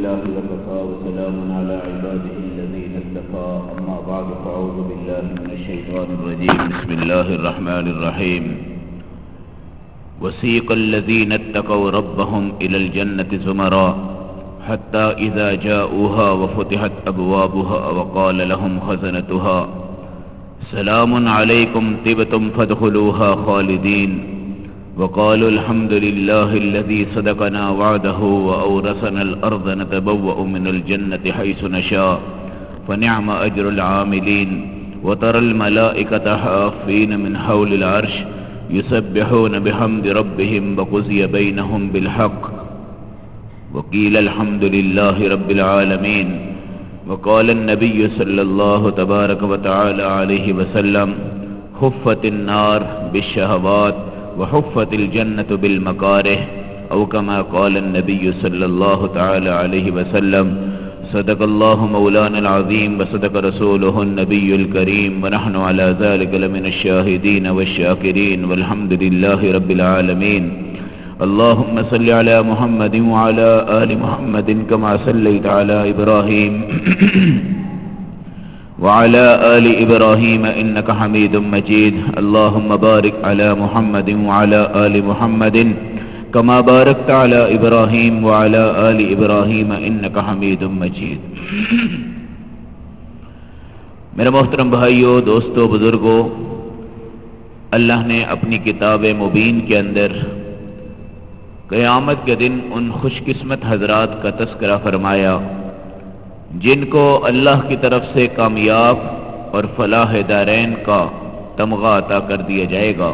لله وكفى وسلام على عباده الذين اتقى. أما بعد فأعوذ بالله من الشيطان الرجيم. بسم الله الرحمن الرحيم. وسيق الذين اتقوا ربهم إلى الجنة زمرا حتى إذا جاءوها وفتحت أبوابها وقال لهم خزنتها سلام عليكم طبتم فادخلوها خالدين وقالوا الحمد لله الذي صدقنا وعده وأورثنا الأرض نتبوأ من الجنة حيث نشاء فنعم أجر العاملين. وترى الملائكة حافين من حول العرش يسبحون بحمد ربهم وقضي بينهم بالحق. وقيل الحمد لله رب العالمين. وقال النبي صلى الله تبارك وتعالى عليه وسلم خفت النار بالشهوات. وحفت الجنة بالمكاره أو كما قال النبي صلى الله تعالى عليه وسلم، صدق الله مولانا العظيم وصدق رسوله النبي الكريم ونحن على ذلك لمن الشاهدين والشاكرين والحمد لله رب العالمين اللهم صل على محمد وعلى آل محمد كما صليت على إبراهيم وعلى آل إبراهيم إنك حميد مجيد. اللهم بارك على محمد وعلى آل محمد كما باركت على إبراهيم وعلى آل إبراهيم إنك حميد مجيد. میرے محترم بھائیوں دوستوں بزرگوں اللہ نے اپنی کتاب مبین کے اندر قیامت کے دن ان خوش قسمت حضرات کا تذکرہ فرمایا۔ جن کو اللہ کی طرف سے کامیاب اور فلاح دارین کا تمغہ عطا کر دیا جائے گا۔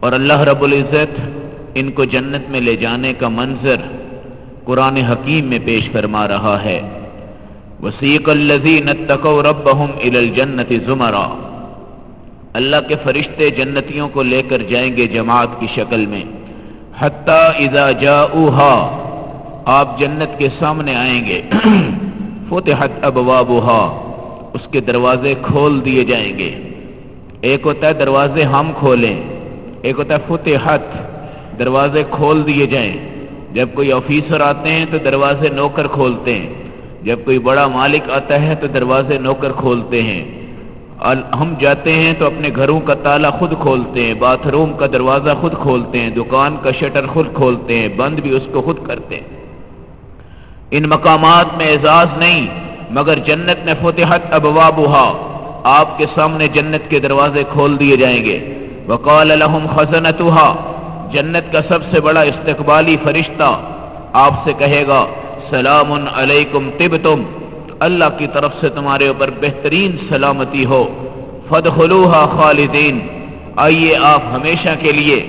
اور اللہ رب العزت ان کو جنت میں لے جانے کا منظر قرآن حکیم میں پیش فرما رہا ہے۔ وسیق الزین تقو رب الجنت زمرا۔ اللہ کے فرشتے جنتیوں کو لے کر جائیں گے جماعت کی شکل میں۔ حتیٰ اذا جاؤہا آپ جنت کے سامنے آئیں گے فتحت ابوابها اس کے دروازے کھول دیے جائیں گے۔ ایک ہوتا ہے دروازے ہم کھولیں، ایک ہوتا ہے فتحت، دروازے کھول دیے جائیں۔ جب کوئی آفیسر آتے ہیں تو دروازے نوکر کھولتے ہیں، جب کوئی بڑا مالک آتا ہے تو دروازے نوکر کھولتے ہیں۔ ہم جاتے ہیں تو اپنے گھروں کا تالا خود کھولتے ہیں، باتھ روم کا دروازہ خود کھولتے ہیں، دکان کا شٹر خود کھولتے ہیں، بند بھی اس کو خود کرتے ہیں۔ ان مقامات میں اعزاز نہیں، مگر جنت میں فتحت ابوابها، آپ کے سامنے جنت کے دروازے کھول دیے جائیں گے۔ وقال لهم خزنتها، جنت کا سب سے بڑا استقبالی فرشتہ آپ سے کہے گا، سلام علیکم طبتم، اللہ کی طرف سے تمہارے اوپر بہترین سلامتی ہو۔ فدخلوها خالدین، آئیے آپ ہمیشہ کے لیے،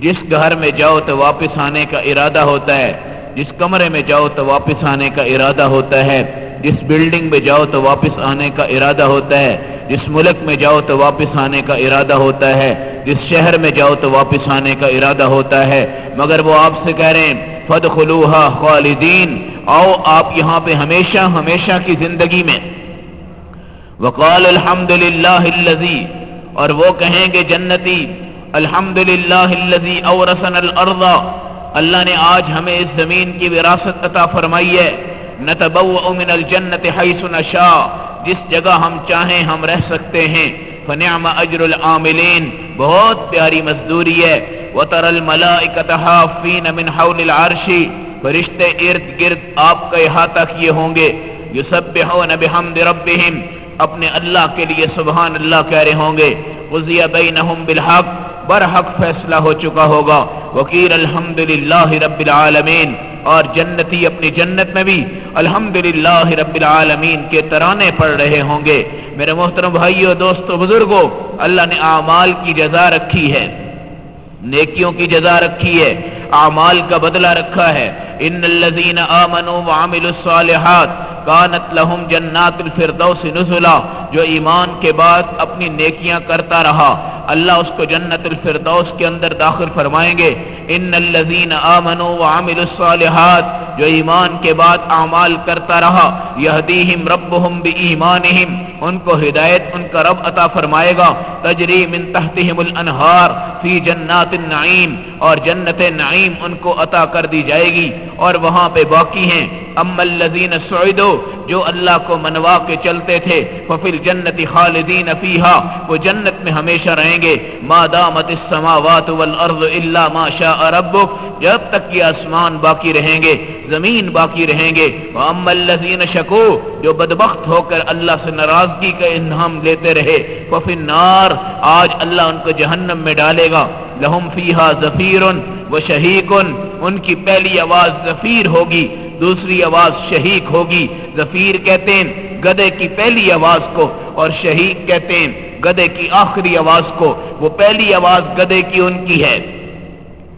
جس گھر میں جاؤ تو واپس آنے کا ارادہ ہوتا ہے۔ جس کمرے میں جاؤ تو واپس آنے کا ارادہ ہوتا ہے، جس بلڈنگ میں جاؤ تو واپس آنے کا ارادہ ہوتا ہے، جس ملک میں جاؤ تو واپس آنے کا ارادہ ہوتا ہے، جس شہر میں جاؤ تو واپس آنے کا ارادہ ہوتا ہے۔ مگر وہ آپ سے کہہ رہے ہیں فد خلوحا خالدین آؤ آپ یہاں پہ ہمیشہ ہمیشہ کی زندگی میں۔ وقال الحمد للہ اور وہ کہیں گے جنتی الحمد للہ اورسن الرضا اللہ نے آج ہمیں اس زمین کی وراثت عطا فرمائی ہے۔ نتبوء من الجنت حیث نشاء۔ جس جگہ ہم چاہیں ہم رہ سکتے ہیں۔ فنعم اجر العاملین۔ بہت پیاری مزدوری ہے۔ وتر الملائکۃ حافین من حول العرش۔ فرشتے ارد گرد آپ کا احاطہ کیے ہوں گے۔ یسبحون بحمد ربهم۔ اپنے اللہ کے لیے سبحان اللہ کہہ رہے ہوں گے۔ قضی بینہم بالحق۔ برحق فیصلہ ہو چکا ہوگا۔ وکیل الحمد رب العالمین۔ اور جنتی اپنی جنت میں بھی الحمد رب العالمین کے ترانے پڑھ رہے ہوں گے۔ میرے محترم بھائیو، دوستو بزرگوں اللہ نے اعمال کی جزا رکھی ہے۔ نیکیوں کی جزا رکھی ہے۔ اعمال کا بدلہ رکھا ہے۔ ان الذين امنوا وعملوا الصالحات كانت لهم جنات الفردوس نزلا، جو ایمان کے بعد اپنی نیکیاں کرتا رہا۔ اللہ اس کو جنت الفردوس کے اندر داخل فرمائیں گے۔ ان الذین آمنوا وعملوا الصالحات، جو ایمان کے بعد اعمال کرتا رہا، یہدیہم ربہم بی ایمانہم۔ ان کو ہدایت ان کا رب عطا فرمائے گا۔ تجری من تحتہم الانہار فی جنات النعیم، اور جنت نعیم ان کو عطا کر دی جائے گی۔ اور وہاں پہ باقی ہیں۔ ام الذین سعیدو جو اللہ کو منوا کے چلتے تھے۔ ففل جنت خالدین فیہا، وہ جنت میں ہمیشہ رہیں گے۔ ما دامت السماوات والارض الا ما شاء ربک، جب تک یہ آسمان باقی رہیں گے، زمین باقی رہیں گے۔ وَأَمَّا الَّذِينَ شَكُوا جو بدبخت ہو کر اللہ سے ناراضگی کا انہم لیتے رہے۔ ففی النار، آج اللہ ان کو جہنم میں ڈالے گا۔ لہم فیہا زفیر و شہیکن ان کی پہلی آواز زفیر ہوگی، دوسری آواز شہیق ہوگی۔ ظفیر کہتے ہیں، گدے کی پہلی آواز کو، اور شہیق کہتے ہیں، گدے کی آخری آواز کو۔ وہ پہلی آواز گدے کی ان کی ہے۔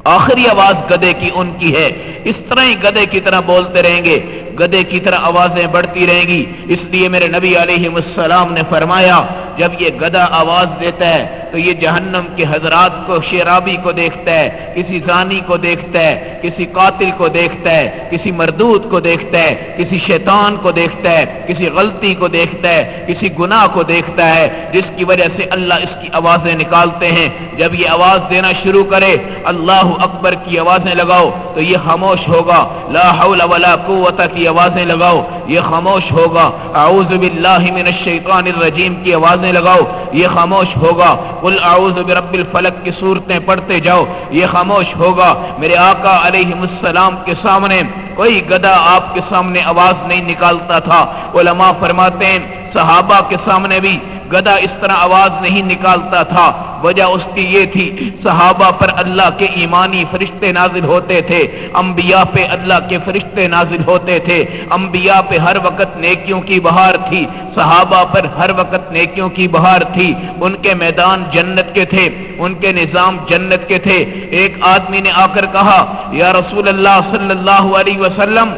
آخری آواز گدے کی ان کی ہے۔ اس طرح ہی گدے کی طرح بولتے رہیں گے۔ گدے کی طرح آوازیں بڑھتی رہیں گی۔ اس لیے میرے نبی علیہ السلام نے فرمایا، جب یہ گدا آواز دیتا ہے تو یہ جہنم کے حضرات کو، شیرابی کو دیکھتا ہے، کسی زانی کو دیکھتا ہے، کسی قاتل کو دیکھتا ہے، کسی مردود کو دیکھتا ہے، کسی شیطان کو دیکھتا ہے، کسی غلطی کو دیکھتا ہے، کسی گناہ کو دیکھتا ہے، جس کی وجہ سے اللہ اس کی آوازیں نکالتے ہیں۔ جب یہ آواز دینا شروع کرے، اللہ اکبر کی آوازیں لگاؤ تو یہ خاموش ہوگا۔ لا حول ولا قوت کی آوازیں لگاؤ۔ یہ خاموش ہوگا۔ اعوذ باللہ من الشیطان الرجیم کی آوازیں لگاؤ۔ یہ خاموش ہوگا۔ قل اعوذ برب الفلق کی صورتیں پڑھتے جاؤ۔ یہ خاموش ہوگا۔ میرے آقا علیہ السلام کے سامنے کوئی گدا آپ کے سامنے آواز نہیں نکالتا تھا۔ علماء فرماتے ہیں، صحابہ کے سامنے بھی گدا اس طرح آواز نہیں نکالتا تھا۔ وجہ اس کی یہ تھی، صحابہ پر اللہ کے ایمانی فرشتے نازل ہوتے تھے۔ انبیاء پہ اللہ کے فرشتے نازل ہوتے تھے۔ انبیاء پہ ہر وقت نیکیوں کی بہار تھی۔ صحابہ پر ہر وقت نیکیوں کی بہار تھی۔ ان کے میدان جنت کے تھے، ان کے نظام جنت کے تھے۔ ایک آدمی نے آ کر کہا، یا رسول اللہ صلی اللہ علیہ وسلم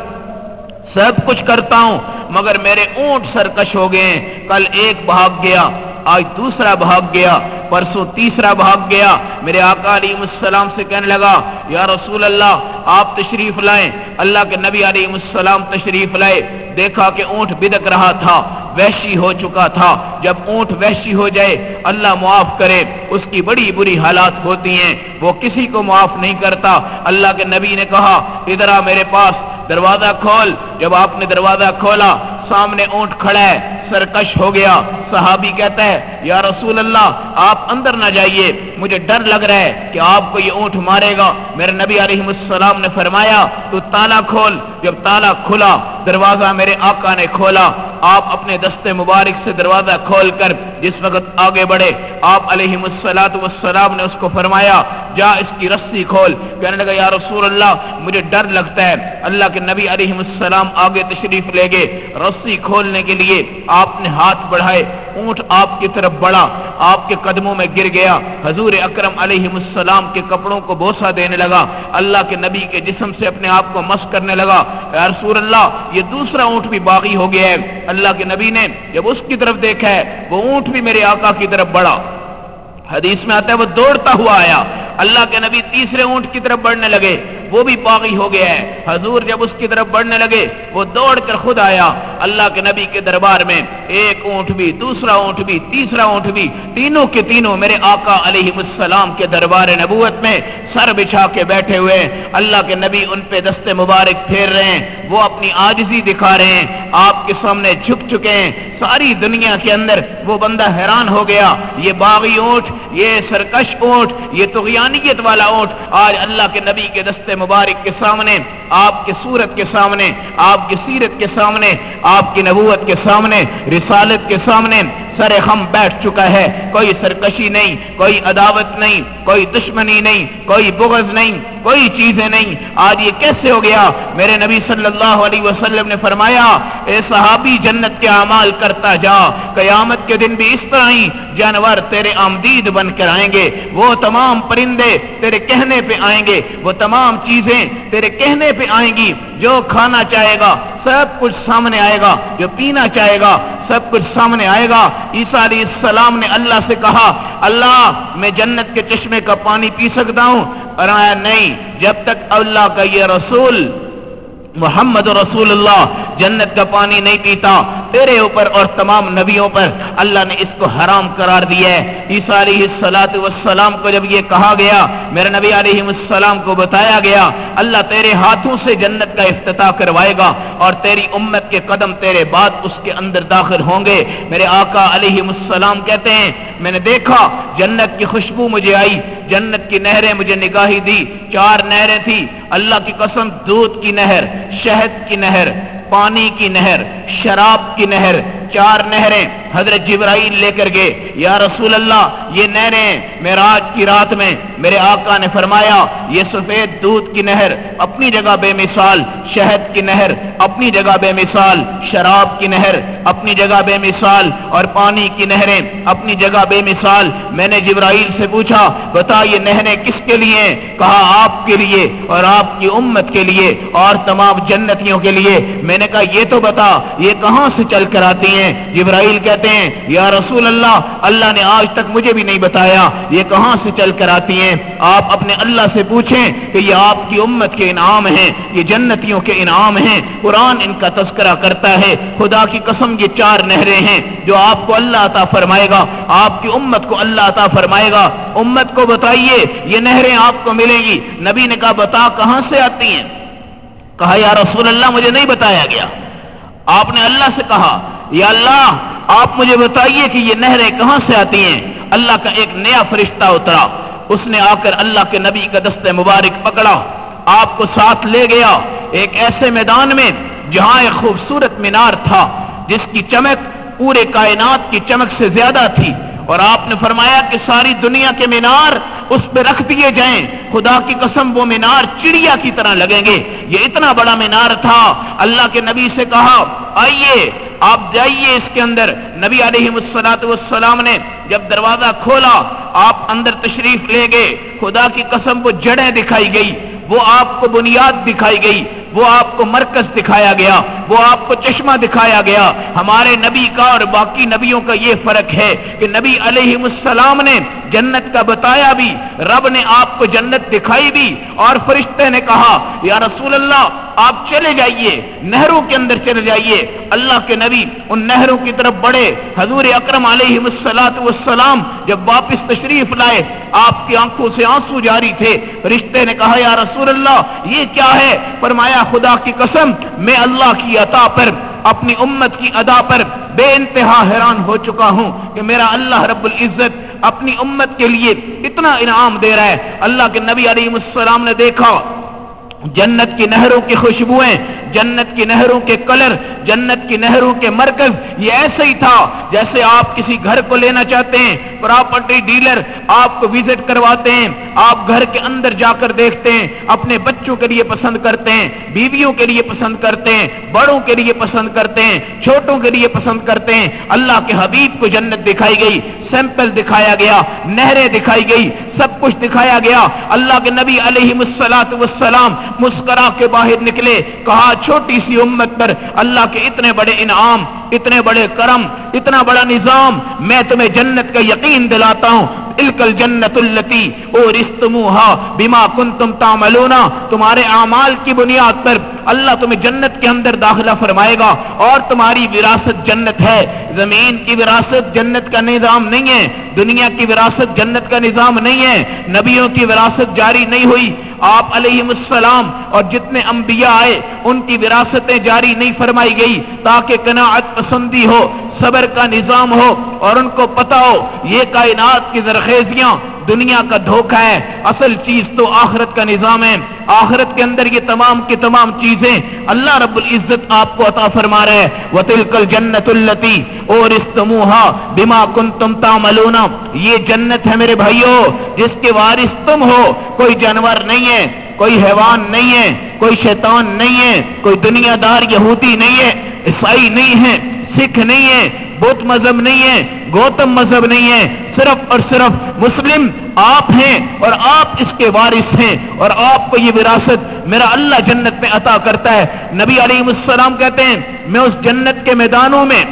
سب کچھ کرتا ہوں، مگر میرے اونٹ سرکش ہو گئے ہیں۔ کل ایک بھاگ گیا، آج دوسرا بھاگ گیا، پرسوں تیسرا بھاگ گیا۔ میرے آقا علیہ السلام سے کہنے لگا، یا رسول اللہ، آپ تشریف لائیں۔ اللہ کے نبی علیہ السلام تشریف لائے۔ دیکھا کہ اونٹ بدک رہا تھا، وحشی ہو چکا تھا۔ جب اونٹ وحشی ہو جائے، اللہ معاف کرے۔ اس کی بڑی بری حالات ہوتی ہیں۔ وہ کسی کو معاف نہیں کرتا۔ اللہ کے نبی نے کہا، ادھر میرے پاس۔ دروازہ کھول۔ جب آپ نے دروازہ کھولا، سامنے اونٹ کھڑا ہے، سرکش ہو گیا۔ صحابی کہتا ہے، یا رسول اللہ، آپ اندر نہ جائیے۔ مجھے ڈر لگ رہا ہے کہ آپ کو یہ اونٹ مارے گا۔ میرے نبی علیہ السلام نے فرمایا، تو تالا کھول۔ جب تالا کھلا، دروازہ میرے آقا نے کھولا۔ آپ اپنے دستے مبارک سے دروازہ کھول کر جس وقت آگے بڑھے، آپ علیہ السلاۃ والسلام نے اس کو فرمایا جا اس کی رسی کھول۔ کہنے لگا، یا رسول اللہ، مجھے ڈر لگتا ہے۔ اللہ کے نبی علیہ السلام آگے تشریف لے گئے۔ رسی کھولنے کے لیے آپ نے ہاتھ بڑھائے۔ اونٹ آپ کی طرف بڑھا۔ آپ کے قدموں میں گر گیا۔ حضور اکرم علیہ السلام کے کپڑوں کو بوسا دینے لگا۔ اللہ کے نبی کے جسم سے اپنے آپ کو مس کرنے لگا۔ یا رسول اللہ، یہ دوسرا اونٹ بھی باغی ہو گیا ہے۔ اللہ کے نبی نے جب اس کی طرف دیکھا ہے، وہ اونٹ بھی میرے آقا کی طرف بڑھا۔ حدیث میں آتا ہے، وہ دوڑتا ہوا آیا۔ اللہ کے نبی تیسرے اونٹ کی طرف بڑھنے لگے۔ وہ بھی باغی ہو گیا ہے۔ حضور جب اس کی طرف بڑھنے لگے، وہ دوڑ کر خود آیا۔ اللہ کے نبی کے دربار میں ایک اونٹ بھی، دوسرا اونٹ بھی، تیسرا اونٹ بھی، تینوں کے تینوں میرے آقا علیہ السلام کے دربار نبوت میں سر بچھا کے بیٹھے ہوئے اللہ کے نبی ان پہ دستے مبارک پھیر رہے ہیں۔ وہ اپنی آجزی دکھا رہے ہیں۔ آپ کے سامنے جھک چکے ہیں۔ ساری دنیا کے اندر وہ بندہ حیران ہو گیا۔ یہ باغی اونٹ، یہ سرکش اونٹ، یہ تغیانیت والا اونٹ۔ آج اللہ کے نبی کے دستے مبارک کے سامنے آپ کے صورت کے سامنے، آپ کی سیرت کے سامنے، آپ کی نبوت کے سامنے، رسالت کے سامنے سر خم بیٹھ چکا ہے۔ کوئی سرکشی نہیں، کوئی عداوت نہیں، کوئی دشمنی نہیں، کوئی بغض نہیں، کوئی چیزیں نہیں۔ آج یہ کیسے ہو گیا؟ میرے نبی صلی اللہ علیہ وسلم نے فرمایا، اے صحابی، جنت کے اعمال کرتا جا، قیامت کے دن بھی اس طرح ہی جانور تیرے آمدید بن کر آئیں گے۔ وہ تمام پرندے تیرے کہنے پہ آئیں گے، وہ تمام چیزیں تیرے کہنے پہ آئیں گی، جو کھانا چاہے گا، سب کچھ سامنے آئے گا، جو پینا چاہے گا، سب کچھ سامنے آئے گا۔ عیسیٰ علیہ السلام نے اللہ سے کہا، اللہ، میں جنت کے چشمے کا پانی پی سکتا ہوں۔ اور آیا، نہیں، جب تک اللہ کا یہ رسول، محمد رسول اللہ جنت کا پانی نہیں پیتا، تیرے اوپر اور تمام نبیوں پر اللہ نے اس کو حرام قرار دیا ہے۔ عیسیٰ علیہ السلاۃ والسلام کو جب یہ کہا گیا، میرے نبی علیہ السلام کو بتایا گیا، اللہ تیرے ہاتھوں سے جنت کا افتتاح کروائے گا اور تیری امت کے قدم تیرے بعد اس کے اندر داخل ہوں گے۔ میرے آقا علیہ السلام کہتے ہیں، میں نے دیکھا، جنت کی خوشبو مجھے آئی، جنت کی نہریں مجھے نگاہی دی۔ چار نہریں تھی اللہ کی قسم، دودھ کی نہر، شہد کی نہر۔ پانی کی نہر شراب کی نہر چار نہریں حضرت جبرائیل لے کر گئے۔ یا رسول اللہ، یہ نہریں میراج کی رات میں میرے آقا نے فرمایا، یہ سفید دودھ کی نہر اپنی جگہ بے مثال، شہد کی نہر اپنی جگہ بے مثال، شراب کی نہر اپنی جگہ بے مثال اور پانی کی نہریں اپنی جگہ بے مثال۔ میں نے جبرائیل سے پوچھا، بتا یہ نہریں کس کے لیے؟ کہا، آپ کے لیے اور آپ کی امت کے لیے اور تمام جنتیوں کے لیے۔ میں نے کہا، یہ تو بتا، یہ کہاں سے چل کر آتی ہیں؟ ہیں۔ جبرائیل کہتے ہیں، یا رسول اللہ اللہ نے آج تک مجھے بھی نہیں بتایا۔ یہ کہاں سے چل کر آتی ہیں؟ آپ اپنے اللہ سے پوچھیں کہ یہ آپ کی امت کے انعام ہیں، یہ جنتیوں کے انعام ہیں۔ قرآن ان کا تذکرہ کرتا ہے۔ خدا کی قسم، یہ چار نہریں ہیں جو آپ کو اللہ عطا فرمائے گا۔ آپ کی امت کو اللہ عطا فرمائے گا۔ امت کو بتائیے، یہ نہریں آپ کو ملیں گی۔ نبی نے کہا، بتا کہاں سے آتی ہیں؟ کہا، یا رسول اللہ، مجھے نہیں بتایا گیا۔ آپ نے اللہ سے کہا۔ یا اللہ، آپ مجھے بتائیے کہ یہ نہریں کہاں سے آتی ہیں؟ اللہ کا ایک نیا فرشتہ اترا۔ اس نے آ کر اللہ کے نبی کا دست مبارک پکڑا۔ آپ کو ساتھ لے گیا۔ ایک ایسے میدان میں جہاں ایک خوبصورت مینار تھا، جس کی چمک پورے کائنات کی چمک سے زیادہ تھی۔ اور آپ نے فرمایا کہ ساری دنیا کے مینار اس پہ رکھ دیے جائیں۔ خدا کی قسم وہ مینار چڑیا کی طرح لگیں گے۔ یہ اتنا بڑا مینار تھا۔ اللہ کے نبی سے کہا، آئیے، آپ جائیے اس کے اندر۔ نبی علیہ السلاط والسلام نے جب دروازہ کھولا، آپ اندر تشریف لے گئے۔ خدا کی قسم وہ جڑیں دکھائی گئی، وہ آپ کو بنیاد دکھائی گئی۔ وہ آپ کو مرکز دکھایا گیا، وہ آپ کو چشمہ دکھایا گیا۔ ہمارے نبی کا اور باقی نبیوں کا یہ فرق ہے کہ نبی علیہ السلام نے جنت کا بتایا بھی، رب نے آپ کو جنت دکھائی بھی اور فرشتے نے کہا، یا رسول اللہ آپ چلے جائیے، نہروں کے اندر چلے جائیے۔ اللہ کے نبی ان نہروں کی طرف بڑھے۔ حضور اکرم علیہ السلاط والسلام جب واپس تشریف لائے، آپ کی آنکھوں سے آنسو جاری تھے۔ رشتے نے کہا، یا رسول اللہ، یہ کیا ہے؟ فرمایا، خدا کی قسم، میں اللہ کی عطا پر، اپنی امت کی ادا پر بے انتہا حیران ہو چکا ہوں کہ میرا اللہ رب العزت اپنی امت کے لیے اتنا انعام دے رہا ہے۔ اللہ کے نبی علیہ السلام نے دیکھا جنت کی نہروں کی خوشبوئیں، جنت کی نہروں کے کلر، جنت کی نہروں کے مرکز، یہ ایسے ہی تھا جیسے آپ کسی گھر کو لینا چاہتے ہیں، پراپرٹی ڈیلر آپ کو وزٹ کرواتے ہیں، آپ گھر کے اندر جا کر دیکھتے ہیں، اپنے بچوں کے لیے پسند کرتے ہیں، بیویوں کے لیے پسند کرتے ہیں، بڑوں کے لیے پسند کرتے ہیں، چھوٹوں کے لیے پسند کرتے ہیں۔ اللہ کے حبیب کو جنت دکھائی گئی، سیمپل دکھایا گیا، نہریں دکھائی گئی، سب کچھ دکھایا گیا۔ اللہ کے نبی علیہ مسلاط وسلام مسکرا کے باہر نکلے، کہا، چھوٹی سی امت پر اللہ کے اتنے بڑے انعام، اتنے بڑے کرم، اتنا بڑا نظام، میں تمہیں جنت کا یقین دلاتا ہوں۔ الکل جنت التی اور استموہا بیما کن تم تاملونا تمہارے اعمال کی بنیاد پر اللہ تمہیں جنت کے اندر داخلہ فرمائے گا اور تمہاری وراثت جنت ہے۔ زمین کی وراثت جنت کا نظام نہیں ہے، دنیا کی وراثت جنت کا نظام نہیں ہے۔ نبیوں کی وراثت جاری نہیں ہوئی۔ آپ علیہ السلام السلام اور جتنے انبیاء آئے، ان کی وراثتیں جاری نہیں فرمائی گئی تاکہ قناعت پسندی ہو، صبر کا نظام ہو اور ان کو پتا ہو، یہ کائنات کی زرخیزیاں دنیا کا دھوکہ ہے۔ اصل چیز تو آخرت کا نظام ہے۔ آخرت کے اندر یہ تمام کی تمام چیزیں اللہ رب العزت آپ کو عطا فرما رہے وہ تلکل جنت التی اور استموہا بما کن تم تاملونا یہ جنت ہے میرے بھائیوں جس کے وارث تم ہو، کوئی جانور نہیں ہے۔ کوئی حیوان نہیں ہے، کوئی شیطان نہیں ہے، کوئی دنیا دار یہودی نہیں ہے، عیسائی نہیں ہے، سکھ نہیں ہے بدھ مذہب نہیں ہے، گوتم مذہب نہیں ہے، صرف اور صرف مسلم آپ ہیں اور آپ اس کے وارث ہیں اور آپ کو یہ وراثت میرا اللہ جنت میں عطا کرتا ہے۔ نبی علیہ السلام کہتے ہیں، میں اس جنت کے میدانوں میں،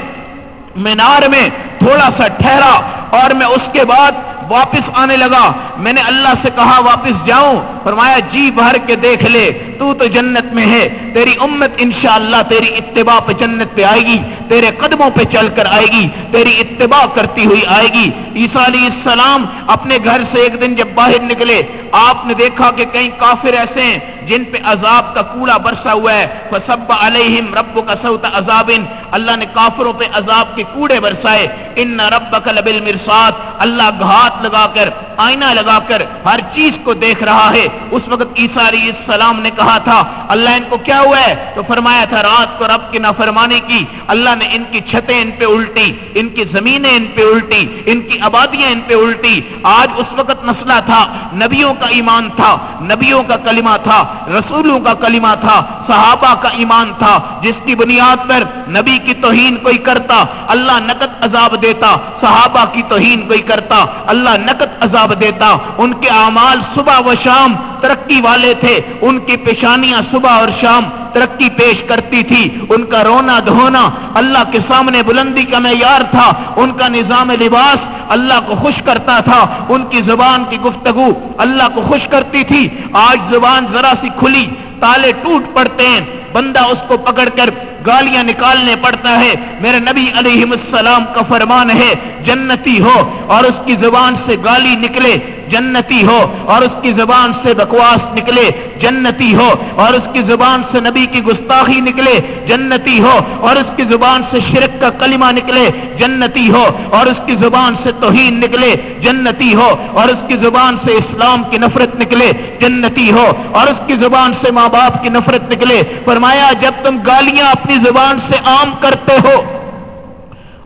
مینار میں تھوڑا سا ٹھہرا اور میں اس کے بعد واپس آنے لگا۔ میں نے اللہ سے کہا، واپس جاؤں۔ فرمایا جی بھر کے دیکھ لے، تو تو جنت میں ہے۔ تیری امت انشاءاللہ تیری اتباع پہ جنت پہ آئے گی، تیرے قدموں پہ چل کر آئے گی، تیری اتباع کرتی ہوئی آئے گی۔ عیسیٰ علیہ السلام اپنے گھر سے ایک دن جب باہر نکلے، آپ نے دیکھا کہ کئی کافر ایسے ہیں جن پہ عذاب کا کوڑا برسا ہوا ہے۔ فسب علیہم رب کا سوت عذاب۔ اللہ نے کافروں پہ عذاب کے کوڑے برسائے۔ ان رب کا لبل مرسات اللہ گھات لگا کر، آئینہ لگا کر ہر چیز کو دیکھ رہا ہے۔ اس وقت عیسیٰ علیہ السلام نے کہا تھا، اللہ ان کو کیا ہوا ہے؟ تو فرمایا تھا، رات کو رب کی نافرمانی کی۔ اللہ نے ان کی چھتیں ان پہ الٹی، ان کی زمینیں ان پہ الٹی، ان کی آبادیاں ان پہ الٹی۔ آج اس وقت مسئلہ تھا، نبیوں کا ایمان تھا، نبیوں کا کلمہ تھا، رسولوں کا کلمہ تھا۔ صحابہ کا ایمان تھا، جس کی بنیاد پر نبی کی توہین کوئی کرتا، اللہ نقد عذاب دیتا، صحابہ کی توہین کوئی کرتا، اللہ نقد عذاب دیتا۔ ان کے اعمال صبح و شام ترقی والے تھے، ان کی پیشانیاں صبح اور شام ترقی پیش کرتی تھی۔ ان کا رونا دھونا اللہ کے سامنے بلندی کا معیار تھا، ان کا نظام لباس اللہ کو خوش کرتا تھا۔ ان کی زبان کی گفتگو اللہ کو خوش کرتی تھی۔ آج زبان ذرا سی کھلی تالے ٹوٹ پڑتے ہیں۔ بندہ اس کو پکڑ کر گالیاں نکالنے پڑتا ہے۔ میرے نبی علیہ السلام کا فرمان ہے، جنتی ہو اور اس کی زبان سے گالی نکلے۔ جنتی ہو اور اس کی زبان سے بکواس نکلے، جنتی ہو اور اس کی زبان سے نبی کی گستاخی نکلے، جنتی ہو اور اس کی زبان سے شرک کا کلمہ نکلے، جنتی ہو اور اس کی زبان سے توہین نکلے، جنتی ہو اور اس کی زبان سے اسلام کی نفرت نکلے، جنتی ہو اور اس کی زبان سے ماں باپ کی نفرت نکلے۔ فرمایا، جب تم گالیاں اپنی زبان سے عام کرتے ہو،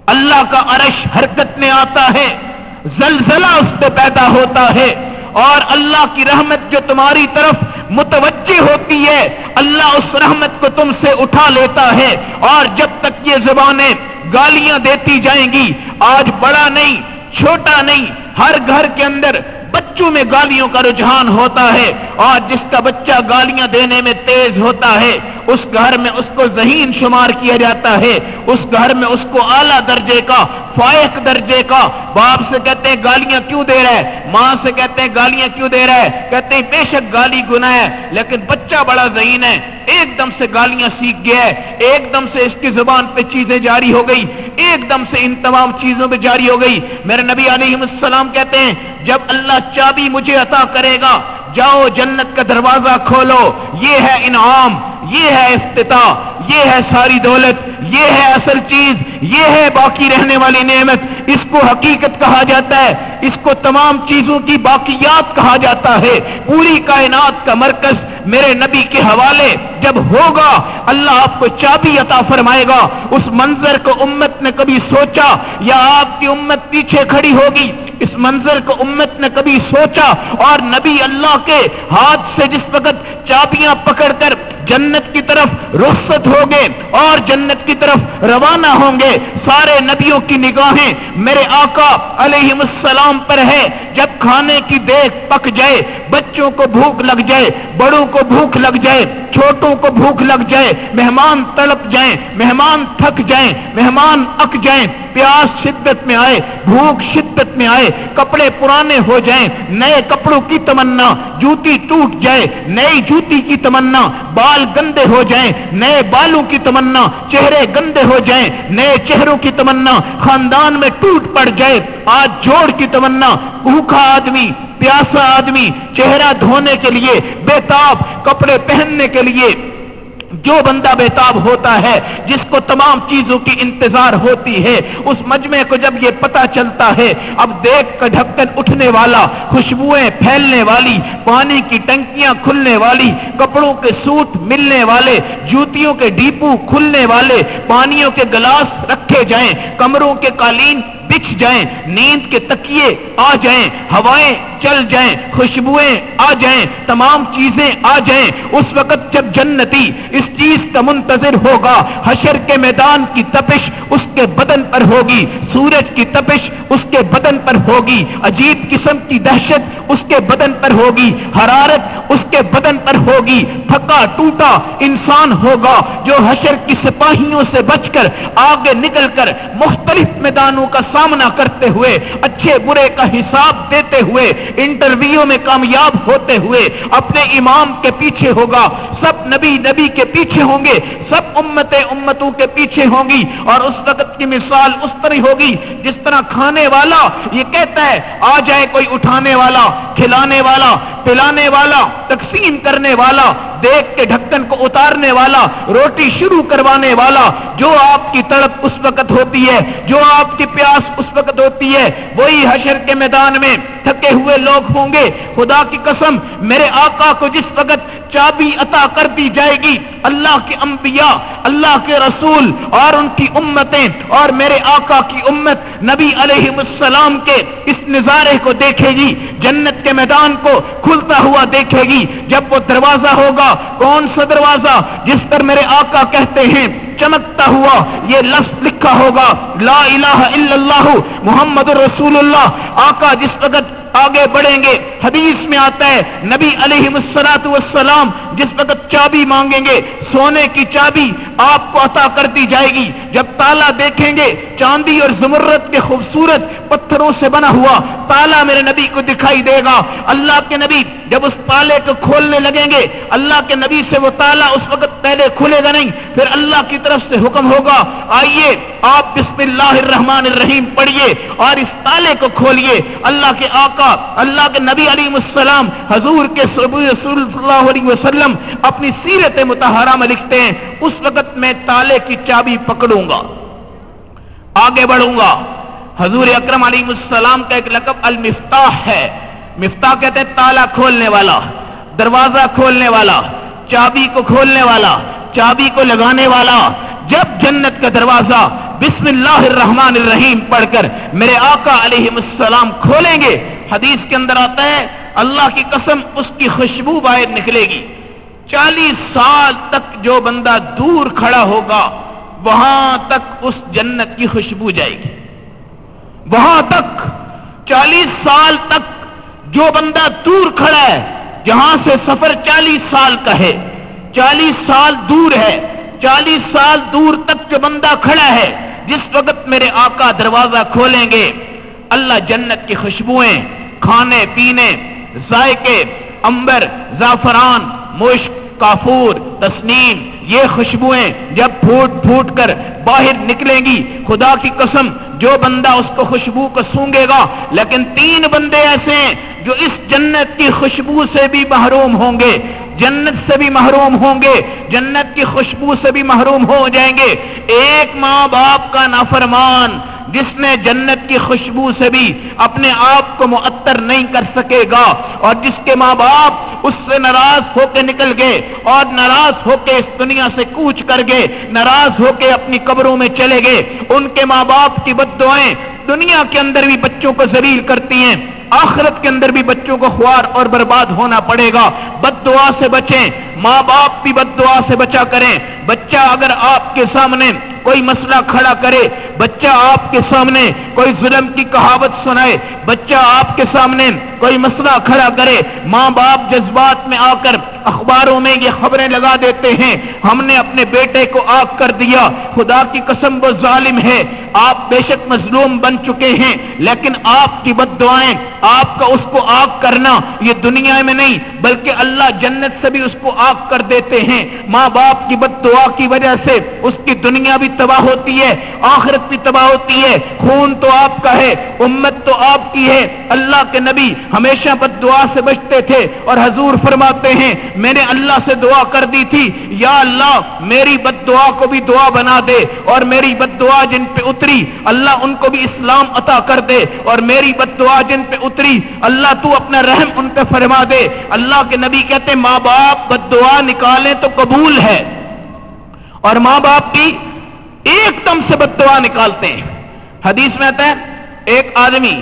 اللہ کا عرش حرکت میں آتا ہے۔ زلزلہ اس پہ پیدا ہوتا ہے اور اللہ کی رحمت جو تمہاری طرف متوجہ ہوتی ہے، اللہ اس رحمت کو تم سے اٹھا لیتا ہے اور جب تک یہ زبانیں گالیاں دیتی جائیں گی، آج بڑا نہیں، چھوٹا نہیں، ہر گھر کے اندر بچوں میں گالیوں کا رجحان ہوتا ہے اور جس کا بچہ گالیاں دینے میں تیز ہوتا ہے اس گھر میں اس کو ذہین شمار کیا جاتا ہے، اس گھر میں اس کو اعلیٰ درجے کا، فائق درجے کا۔ باپ سے کہتے ہیں، گالیاں کیوں دے رہا ہے؟ ماں سے کہتے ہیں، گالیاں کیوں دے رہا ہے؟ کہتے ہیں، بے شک گالی گنا ہے، لیکن بچہ بڑا ذہین ہے۔ ایک دم سے گالیاں سیکھ گیا ہے، ایک دم سے اس کی زبان پہ چیزیں جاری ہو گئی، ایک دم سے ان تمام چیزوں پہ جاری ہو گئی۔ میرے نبی علیہ السلام کہتے ہیں، جب اللہ چابی مجھے عطا کرے گا، جاؤ جنت کا دروازہ کھولو، یہ ہے انعام۔ یہ ہے افتتاح، یہ ہے ساری دولت، یہ ہے اصل چیز، یہ ہے باقی رہنے والی نعمت۔ اس کو حقیقت کہا جاتا ہے، اس کو تمام چیزوں کی باقیات کہا جاتا ہے۔ پوری کائنات کا مرکز میرے نبی کے حوالے جب ہوگا، اللہ آپ کو چابی عطا فرمائے گا۔ اس منظر کو امت نے کبھی سوچا یا آپ کی امت پیچھے کھڑی ہوگی؟ اس منظر کو امت نے کبھی سوچا؟ اور نبی اللہ کے ہاتھ سے جس وقت چابیاں پکڑ کر جنت کی طرف رخصت ہو گے اور جنت کی طرف روانہ ہوں گے۔ سارے نبیوں کی نگاہیں میرے آقا علیہ السلام پر ہے۔ جب کھانے کی دیکھ پک جائے، بچوں کو بھوک لگ جائے، بڑوں کو بھوک لگ جائے، چھوٹوں کو بھوک لگ جائے، مہمان تڑپ جائیں، مہمان تھک جائیں، مہمان اک جائیں، پیاس شدت میں آئے، بھوک شدت میں آئے، کپڑے پرانے ہو جائیں، نئے کپڑوں کی تمنا، جوتی ٹوٹ جائے، نئی جوتی کی تمنا، بال گندے ہو جائیں، نئے بالوں کی تمنا، چہرے گندے ہو جائیں، نئے چہروں کی تمنا، خاندان میں ٹوٹ پڑ جائے، آج جوڑ کی تمنا، بھوکھا آدمی، پیاسا آدمی، چہرہ دھونے کے لیے بےتاب کپڑے پہننے کے لیے۔ جو بندہ بےتاب ہوتا ہے، جس کو تمام چیزوں کی انتظار ہوتی ہے، اس مجمع کو جب یہ پتا چلتا ہے، اب دیکھ کر ڈھکن اٹھنے والا، خوشبوئیں پھیلنے والی، پانی کی ٹنکیاں کھلنے والی، کپڑوں کے سوٹ ملنے والے، جوتیوں کے ڈیپو کھلنے والے، پانیوں کے گلاس رکھے جائیں، کمروں کے قالین بچھ جائیں، نیند کے تکیے آ جائیں، ہوائیں چل جائیں، خوشبوئیں آ جائیں، تمام چیزیں آ جائیں۔ اس وقت جب جنتی اس چیز کا منتظر ہوگا، حشر کے میدان کی تپش اس کے بدن پر ہوگی، سورج کی تپش اس کے بدن پر ہوگی، عجیب قسم کی دہشت اس کے بدن پر ہوگی، حرارت اس کے بدن پر ہوگی تھکا ٹوٹا انسان ہوگا جو حشر کی سپاہیوں سے بچ کر آگے نکل کر مختلف میدانوں کا سامنا کرتے ہوئے، اچھے برے کا حساب دیتے ہوئے، انٹرویو میں کامیاب ہوتے ہوئے اپنے امام کے پیچھے ہوگا۔ سب نبی نبی کے پیچھے ہوں گے، سب امتیں امتوں کے پیچھے ہوں گی۔ اور اس وقت کی مثال اس طرح ہوگی، جس طرح کھانے والا یہ کہتا ہے، آ جائے کوئی اٹھانے والا، کھلانے والا، پلانے والا، تقسیم کرنے والا، دیکھ کے ڈھکن کو اتارنے والا، روٹی شروع کروانے والا۔ جو آپ کی تڑپ اس وقت ہوتی ہے، جو آپ کی پیاس اس وقت ہوتی ہے، وہی حشر کے میدان میں تھکے ہوئے لوگ ہوں گے۔ خدا کی قسم، میرے آقا کو جس وقت چابی عطا کر دی جائے گی، اللہ کے انبیاء، اللہ کے رسول اور ان کی امتیں اور میرے آقا کی امت، نبی علیہ السلام کے اس نظارے کو دیکھے گی۔ جنت کے میدان کو کھلتا ہوا دیکھے گی۔ جب وہ دروازہ ہوگا، کون سا دروازہ؟ جس پر میرے آقا کہتے ہیں چمکتا ہوا، یہ لفظ لکھا ہوگا، لا الہ الا اللہ، محمد رسول اللہ، آقا جس وقت آگے بڑھیں گے۔ حدیث میں آتا ہے، نبی علیہ السلاط والسلام جس وقت چابی مانگیں گے، سونے کی چابی آپ کو عطا کر دی جائے گی۔ جب تالا دیکھیں گے، چاندی اور زمرت کے خوبصورت پتھروں سے بنا ہوا تالا میرے نبی کو دکھائی دے گا۔ اللہ کے نبی جب اس تالے کو کھولنے لگیں گے، اللہ کے نبی سے وہ تالا اس وقت پہلے کھلے گا نہیں، پھر اللہ کی طرف سے حکم ہوگا۔ آئیے، آپ بسم اللہ الرحمن الرحیم پڑھیے اور اس تالے کو کھولئے۔ اللہ کے آقا اللہ کے نبی علیہ السلام حضور کے رسول اللہ علیہ وسلم اپنی سیرت متحرہ میں لکھتے ہیں، اس وقت میں تالے کی چابی پکڑوں گا، آگے بڑھوں گا۔ حضور اکرم علیہ السلام کا ایک لقب المفتاح ہے۔ مفتاح کہتے ہیں تالا کھولنے والا، دروازہ کھولنے والا، چابی کو کھولنے والا، چابی کو لگانے والا۔ جب جنت کا دروازہ بسم اللہ الرحمن الرحیم پڑھ کر میرے آقا علیہ السلام کھولیں گے، حدیث کے اندر آتا ہے، اللہ کی قسم اس کی خوشبو باہر نکلے گی۔ چالیس سال تک جو بندہ دور کھڑا ہوگا، وہاں تک اس جنت کی خوشبو جائے گی۔ وہاں تک، چالیس سال تک جو بندہ دور کھڑا ہے، جہاں سے سفر چالیس سال کا ہے، چالیس سال دور ہے چالیس سال دور تک جو بندہ کھڑا ہے، جس وقت میرے آقا دروازہ کھولیں گے، اللہ جنت کی خوشبوئیں، کھانے، پینے، ذائقے، امبر، زعفران، مشک کافور، تسنیم، یہ خوشبوئیں جب پھوٹ پھوٹ کر باہر نکلیں گی، خدا کی قسم جو بندہ اس کو خوشبو کو سونگے گا، لیکن تین بندے ایسے ہیں جو اس جنت کی خوشبو سے بھی محروم ہوں گے۔ جنت سے بھی محروم ہوں گے، جنت کی خوشبو سے بھی محروم ہو جائیں گے۔ ایک ماں باپ کا نافرمان جس نے جنت کی خوشبو سے بھی اپنے آپ کو معطر نہیں کر سکے گا اور جس کے ماں باپ اس سے ناراض ہو کے نکل گئے اور ناراض ہو کے اس دنیا سے کوچ کر گئے، ناراض ہو کے اپنی قبروں میں چلے گئے۔ ان کے ماں باپ کی بد دعائیں دنیا کے اندر بھی بچوں کو ذلیل کرتی ہیں۔ آخرت کے اندر بھی بچوں کو خوار اور برباد ہونا پڑے گا۔ بد دعا سے بچیں ماں باپ بھی بد دعا سے بچا کریں۔ بچہ اگر آپ کے سامنے کوئی مسئلہ کھڑا کرے، بچہ آپ کے سامنے کوئی ظلم کی کہاوت سنائے، بچہ آپ کے سامنے کوئی مسئلہ کھڑا کرے ماں باپ جذبات میں آ کر اخباروں میں یہ خبریں لگا دیتے ہیں، ہم نے اپنے بیٹے کو آگ کر دیا، خدا کی قسم وہ ظالم ہے۔ آپ بے شک مظلوم بن چکے ہیں لیکن آپ کی بد دعائیں، آپ کا اس کو آگ کرنا یہ دنیا میں نہیں بلکہ اللہ جنت سے بھی اس کو آگ کر دیتے ہیں۔ ماں باپ کی بد دعا کی وجہ سے اس کی دنیا بھی تباہ ہوتی ہے، آخرت بھی تباہ ہوتی ہے۔ خون تو آپ کا ہے، امت تو آپ کی ہے۔ اللہ کے نبی ہمیشہ بد دعا سے بچتے تھے اور حضور فرماتے ہیں، میں نے اللہ سے دعا کر دی تھی۔ یا اللہ، میری بد دعا کو بھی دعا بنا دے اور میری بد دعا جن پہ اتری، اللہ ان کو بھی اسلام عطا کر دے اور میری بد دعا جن پہ اتری، اللہ تو اپنا رحم ان پہ فرما دے۔ اللہ کے نبی کہتے ماں باپ بد دعا نکالیں تو قبول ہے۔ اور ماں باپ کی ایک دم سے بد دعا نکالتے ہیں۔ حدیث میں آتا ہے، ایک آدمی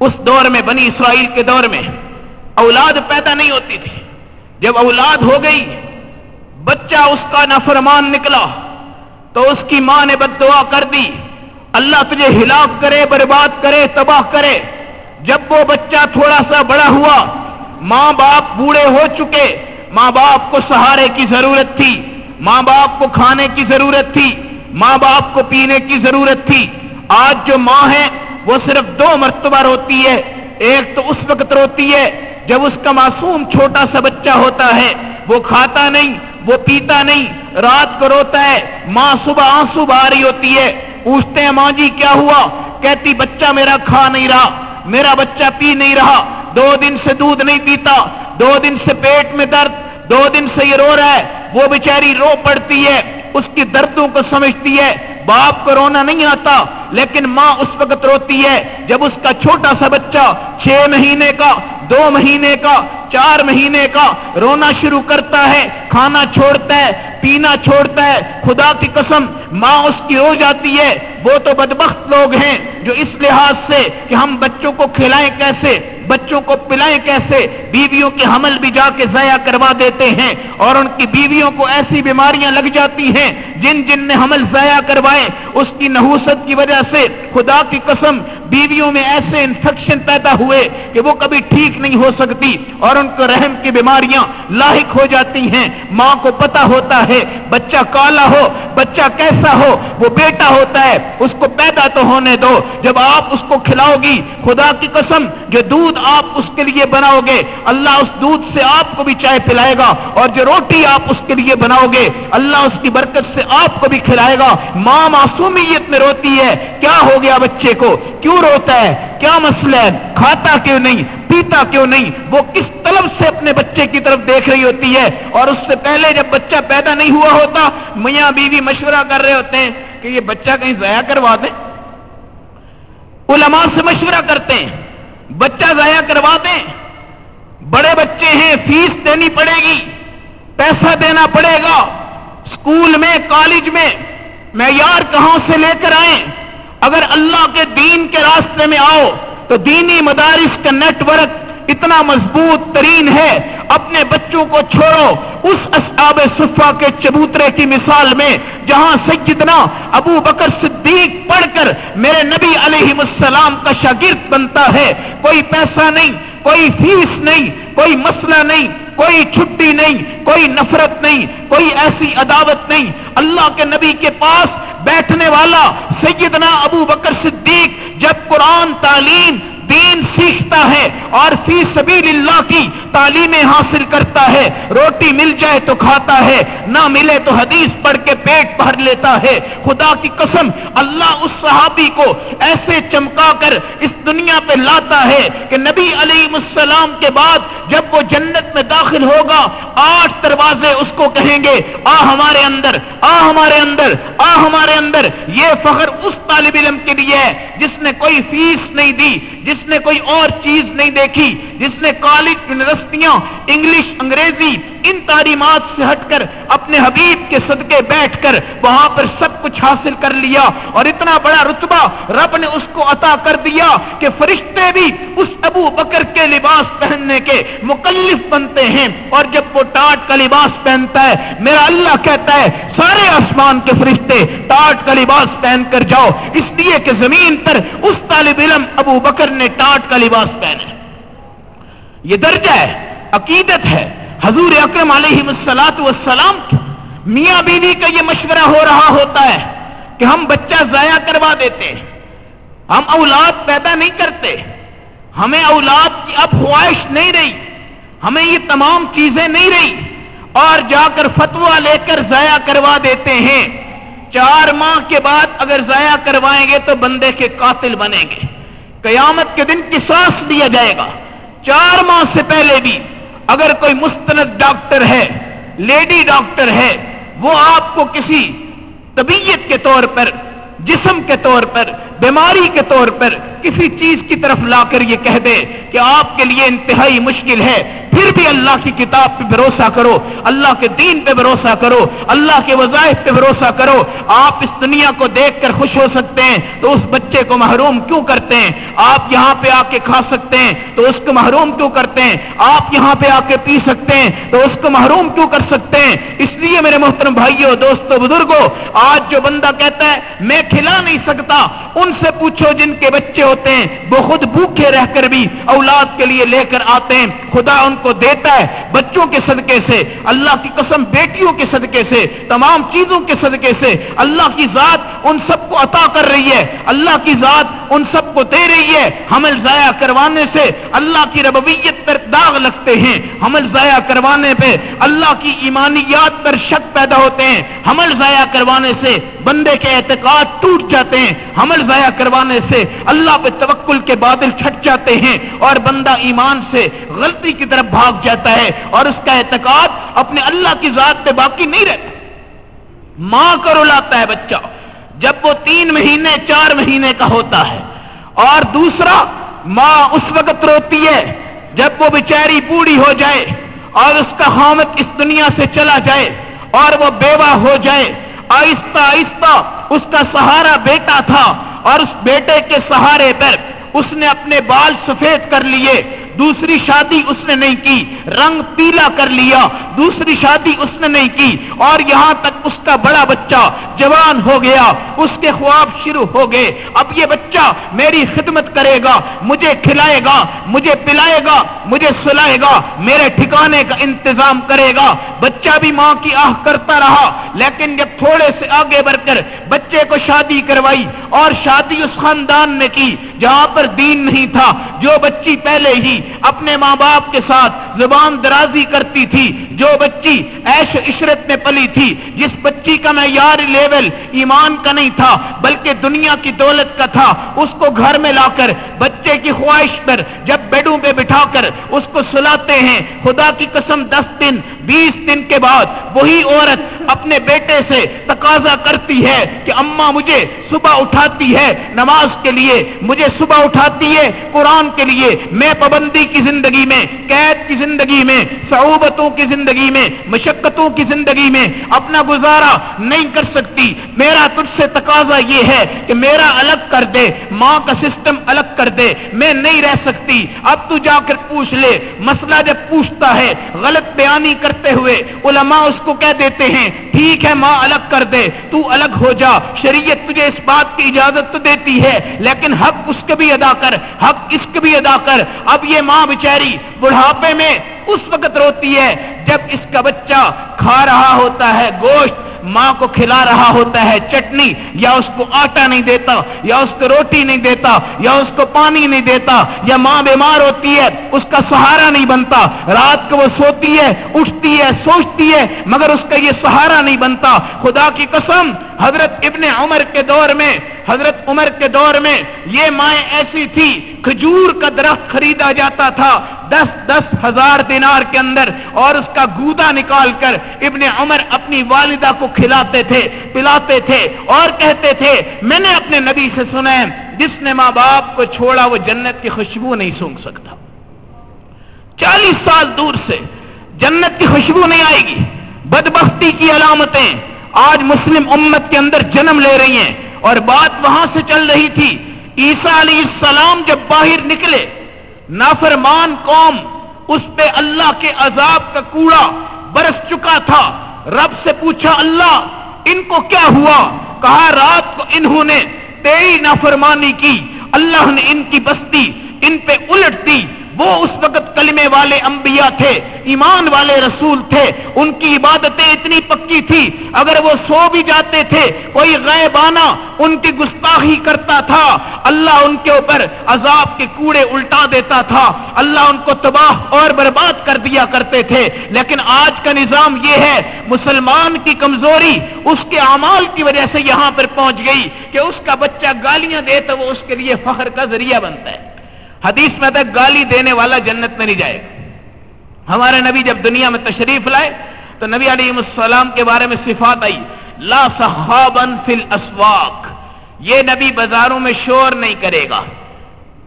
اس دور میں، بنی اسرائیل کے دور میں اولاد پیدا نہیں ہوتی تھی۔ جب اولاد ہو گئی، بچہ اس کا نافرمان نکلا تو اس کی ماں نے بد دعا کر دی۔ اللہ تجھے ہلاک کرے، برباد کرے، تباہ کرے۔ جب وہ بچہ تھوڑا سا بڑا ہوا ماں باپ بوڑھے ہو چکے، ماں باپ کو سہارے کی ضرورت تھی، ماں باپ کو کھانے کی ضرورت تھی، ماں باپ کو پینے کی ضرورت تھی۔ آج جو ماں ہے، وہ صرف دو مرتبہ روتی ہے، ایک تو اس وقت روتی ہے جب اس کا معصوم چھوٹا سا بچہ ہوتا ہے۔ وہ کھاتا نہیں، وہ پیتا نہیں، رات کو روتا ہے، ماں صبح آنسو بہ رہی ہوتی ہے۔ پوچھتے ہیں ماں جی کیا ہوا؟ کہتی، بچہ میرا کھا نہیں رہا، میرا بچہ پی نہیں رہا۔ دو دن سے دودھ نہیں پیتا، دو دن سے پیٹ میں درد، دو دن سے یہ رو رہا ہے، وہ بیچاری رو پڑتی ہے، اس کی دردوں کو سمجھتی ہے، باپ کو رونا نہیں آتا، لیکن ماں اس وقت روتی ہے، جب اس کا چھوٹا سا بچہ چھ مہینے کا، دو مہینے کا چار مہینے کا رونا شروع کرتا ہے، کھانا چھوڑتا ہے، پینا چھوڑتا ہے۔ خدا کی قسم، ماں اس کی ہو جاتی ہے۔ وہ تو بدبخت لوگ ہیں جو اس لحاظ سے کہ ہم بچوں کو کھلائیں کیسے، بچوں کو پلائیں کیسے، بیویوں کے حمل بھی جا کے ضائع کروا دیتے ہیں۔ اور ان کی بیویوں کو ایسی بیماریاں لگ جاتی ہیں، جن جن نے حمل ضائع کروائے، اس کی نحوست کی وجہ سے خدا کی قسم بیویوں میں ایسے انفیکشن پیدا ہوئے کہ وہ کبھی ٹھیک نہیں ہو سکتی۔ اور ان کو رحم کی بیماریاں لاحق ہو جاتی ہیں۔ ماں کو پتا ہوتا ہے، بچہ کالا ہو، بچہ کیسا ہو، وہ بیٹا ہوتا ہے، اس کو پیدا تو ہونے دو۔ جب آپ اس کو کھلاؤ گی، خدا کی قسم، جو دودھ آپ اس کے لیے بناؤ گے، اللہ اس دودھ سے آپ کو بھی چائے پلائے گا۔ اور جو روٹی آپ اس کے لیے بناؤ گے، اللہ اس کی برکت سے آپ کو بھی کھلائے گا۔ ماں معصومیت میں روتی ہے۔ کیا ہو گیا بچے کو؟ کیوں روتا ہے؟ کیا مسئلہ ہے؟ کھاتا کیوں نہیں؟ پیتا کیوں نہیں؟ وہ کس طلب سے اپنے بچے کی طرف دیکھ رہی ہوتی ہے؟ اور اس سے پہلے جب بچہ پیدا نہیں ہوا ہوتا، میاں بیوی مشورہ کر رہے ہوتے ہیں کہ یہ بچہ کہیں ضائع کروا دیں۔ علماء سے مشورہ کرتے ہیں، بچہ ضائع کروا دیں۔ بڑے بچے ہیں، فیس دینی پڑے گی، پیسہ دینا پڑے گا۔ اسکول میں، کالج میں، معیار کہاں سے لے کر آئیں؟ اگر اللہ کے دین کے راستے میں آؤ تو دینی مدارس کا نیٹ ورک اتنا مضبوط ترین ہے، اپنے بچوں کو چھوڑو۔ اس اصحاب صفا کے چبوترے کی مثال میں، جہاں سیدنا ابو بکر صدیق پڑھ کر میرے نبی علیہ السلام کا شاگرد بنتا ہے۔ کوئی پیسہ نہیں، کوئی فیس نہیں، کوئی مسئلہ نہیں، کوئی چھٹی نہیں، کوئی نفرت نہیں، کوئی ایسی عداوت نہیں۔ اللہ کے نبی کے پاس بیٹھنے والا سیدنا ابو بکر صدیق جب قرآن تعلیم دین سیکھتا ہے اور فی سبیل اللہ کی تعلیمیں حاصل کرتا ہے، روٹی مل جائے تو کھاتا ہے، نہ ملے تو حدیث پڑھ کے پیٹ بھر لیتا ہے۔ خدا کی قسم، اللہ اس صحابی کو ایسے چمکا کر اس دنیا پہ لاتا ہے کہ نبی علیہ السلام کے بعد جب وہ جنت میں داخل ہوگا، آٹھ دروازے اس کو کہیں گے، آ ہمارے اندر، آ ہمارے اندر، آ ہمارے اندر۔ یہ فخر اس طالب علم کے لیے ہے جس نے کوئی فیس نہیں دی، جس جس نے کوئی اور چیز نہیں دیکھی جس نے کالج یونیورسٹیاں انگلش انگریزی ان تعلیمات سے ہٹ کر اپنے حبیب کے صدقے بیٹھ کر وہاں پر سب کچھ حاصل کر لیا اور اتنا بڑا رتبہ رب نے اس کو عطا کر دیا کہ فرشتے بھی اس ابو بکر کے لباس پہننے کے مکلف بنتے ہیں اور جب وہ ٹاٹ کا لباس پہنتا ہے، میرا اللہ کہتا ہے، سارے آسمان کے فرشتے ٹاٹ کا لباس پہن کر جاؤ۔ اس لیے کہ زمین پر اس طالب علم ابو بکر نے ٹاٹ کا لباس پہنا یہ درجہ ہے، عقیدت ہے۔ حضور اکرم علیہ وسلاۃ والسلام میاں بیوی کا یہ مشورہ ہو رہا ہوتا ہے کہ ہم بچہ ضائع کروا دیتے ہم اولاد پیدا نہیں کرتے۔ ہمیں اولاد کی اب خواہش نہیں رہی۔ ہمیں یہ تمام چیزیں نہیں رہی۔ اور جا کر فتوا لے کر ضائع کروا دیتے ہیں۔ چار ماہ کے بعد اگر ضائع کروائیں گے تو بندے کے قاتل بنیں گے۔ قیامت کے دن کی سانس دیا جائے گا۔ چار ماہ سے پہلے بھی اگر کوئی مستند ڈاکٹر ہے، لیڈی ڈاکٹر ہے، وہ آپ کو کسی طبیعت کے طور پر جسم کے طور پر، بیماری کے طور پر کسی چیز کی طرف لا کر یہ کہہ دے کہ آپ کے لیے انتہائی مشکل ہے۔ پھر بھی اللہ کی کتاب پہ بھروسہ کرو، اللہ کے دین پہ بھروسہ کرو، اللہ کے وظائف پہ بھروسہ کرو۔ آپ اس دنیا کو دیکھ کر خوش ہو سکتے ہیں تو اس بچے کو محروم کیوں کرتے ہیں؟ آپ یہاں پہ آ کے کھا سکتے ہیں تو اس کو محروم کیوں کرتے ہیں؟ آپ یہاں پہ آ کے پی سکتے ہیں تو اس کو محروم کیوں کر سکتے ہیں؟ اس لیے میرے محترم بھائیوں، دوستوں، بزرگوں، آج جو بندہ کہتا ہے، میں کھلا نہیں سکتا۔ ان سے پوچھو جن کے بچے ہوتے ہیں، وہ خود بھوکے رہ کر بھی اولاد کے لیے لے کر آتے ہیں۔ خدا ان کو دیتا ہے بچوں کے صدقے سے، اللہ کی قسم بیٹیوں کے صدقے سے، تمام چیزوں کے صدقے سے۔ اللہ کی ذات ان سب کو عطا کر رہی ہے۔ اللہ کی ذات ان سب کو دے رہی ہے۔ حمل ضائع کروانے سے اللہ کی ربویت پر داغ لگتے ہیں۔ حمل ضائع کروانے پہ اللہ کی ایمانیات پر شک پیدا ہوتے ہیں۔ حمل ضائع کروانے سے بندے کے اعتقاد ٹوٹ جاتے ہیں، حمل ضائع کروانے سے اللہ پہ توکل کے بادل چھٹ جاتے ہیں اور بندہ ایمان سے غلطی کی طرف بھاگ جاتا ہے اور اس کا اعتقاد اپنے اللہ کی ذات پہ باقی نہیں رہتا۔ ماں کو رلاتا ہے بچہ، جب وہ تین مہینے، چار مہینے کا ہوتا ہے۔ اور دوسرا، ماں اس وقت روتی ہے جب وہ بیچاری بوڑھی ہو جائے اور اس کا حامد اس دنیا سے چلا جائے اور وہ بیوہ ہو جائے۔ آہستہ آہستہ اس کا سہارا بیٹا تھا اور اس بیٹے کے سہارے پر اس نے اپنے بال سفید کر لیے دوسری شادی اس نے نہیں کی، رنگ پیلا کر لیا۔ دوسری شادی اس نے نہیں کی، اور یہاں تک اس کا بڑا بچہ جوان ہو گیا۔ اس کے خواب شروع ہو گئے۔ اب یہ بچہ میری خدمت کرے گا، مجھے کھلائے گا، مجھے پلائے گا، مجھے سلائے گا، میرے ٹھکانے کا انتظام کرے گا۔ بچہ بھی ماں کی آہ کرتا رہا، لیکن جب تھوڑے سے آگے بڑھ کر بچے کو شادی کروائی اور شادی اس خاندان نے کی، جہاں پر دین نہیں تھا، جو بچی پہلے ہی اپنے ماں باپ کے ساتھ زبان درازی کرتی تھی، جو بچی ایش عشرت میں پلی تھی، جس بچی کا معیار لیول ایمان کا نہیں تھا، بلکہ دنیا کی دولت کا تھا، اس کو گھر میں لا کر بچے کی خواہش پر جب بیڈوں پہ بٹھا کر اس کو سلاتے ہیں، خدا کی قسم دس دن، بیس دن کے بعد وہی عورت اپنے بیٹے سے تقاضا کرتی ہے کہ اما مجھے صبح اٹھاتی ہے، نماز کے لیے مجھے صبح اٹھاتی ہے، قرآن کے لیے میں پابندی کی زندگی میں، قید کی زندگی میں، صعوبتوں کی زندگی میں، مشقتوں کی زندگی میں اپنا گزارا نہیں کر سکتی۔ میرا تجھ سے تقاضا یہ ہے کہ میرا الگ کر دے، ماں کا سسٹم الگ کر دے، میں نہیں رہ سکتی۔ اب تو جا کر پوچھ لے، مسئلہ جب پوچھتا ہے، غلط بیانی کرتے ہوئے علماء اس کو کہہ دیتے ہیں ٹھیک ہے ماں، الگ کر دے۔ تو الگ ہو جا۔ شریعت تجھے اس بات کی اجازت تو دیتی ہے، لیکن حق اس کے بھی ادا کر، حق اس کے بھی ادا کر۔ اب یہ ماں بچاری بڑھاپے میں اس وقت روتی ہے جب اس کا بچہ کھا رہا ہوتا ہے، گوشت ماں کو کھلا رہا ہوتا ہے، چٹنی یا اس کو آٹا نہیں دیتا، یا اس کو روٹی نہیں دیتا، یا اس کو پانی نہیں دیتا، یا ماں بیمار ہوتی ہے، اس کا سہارا نہیں بنتا۔ رات کو وہ سوتی ہے، اٹھتی ہے، سوچتی ہے، مگر اس کا یہ سہارا نہیں بنتا۔ خدا کی قسم، حضرت ابن عمر کے دور میں، حضرت عمر کے دور میں یہ مائیں ایسی تھی کھجور کا درخت خریدا جاتا تھا۔ دس دس ہزار دینار کے اندر اور اس کا گودا نکال کر ابن عمر اپنی والدہ کو کھلاتے تھے، پلاتے تھے اور کہتے تھے، میں نے اپنے نبی سے سنا ہے، جس نے ماں باپ کو چھوڑا وہ جنت کی خوشبو نہیں سونگ سکتا۔ چالیس سال دور سے جنت کی خوشبو نہیں آئے گی۔ بدبختی کی علامتیں آج مسلم امت کے اندر جنم لے رہی ہیں۔ اور بات وہاں سے چل رہی تھی، عیسیٰ علیہ السلام جب باہر نکلے، نافرمان قوم اس پہ اللہ کے عذاب کا کوڑا برس چکا تھا۔ رب سے پوچھا، اللہ، ان کو کیا ہوا؟ کہا، رات کو انہوں نے تیری نافرمانی کی۔ اللہ نے ان کی بستی ان پہ الٹ دی۔ وہ اس وقت کلمے والے انبیاء تھے، ایمان والے رسول تھے، ان کی عبادتیں اتنی پکی تھی، اگر وہ سو بھی جاتے تھے، کوئی غیب ان کی گستاخی کرتا تھا، اللہ ان کے اوپر عذاب کے کوڑے الٹا دیتا تھا، اللہ ان کو تباہ اور برباد کر دیا کرتے تھے۔ لیکن آج کا نظام یہ ہے، مسلمان کی کمزوری اس کے اعمال کی وجہ سے یہاں پر پہنچ گئی کہ اس کا بچہ گالیاں دے تو وہ اس کے لیے فخر کا ذریعہ بنتا ہے۔ حدیث میں تک گالی دینے والا جنت میں نہیں جائے گا۔ ہمارے نبی جب دنیا میں تشریف لائے، تو نبی علیہ السلام کے بارے میں صفات آئی۔ لا صحابن فی الاسواق۔ یہ نبی بازاروں میں شور نہیں کرے گا۔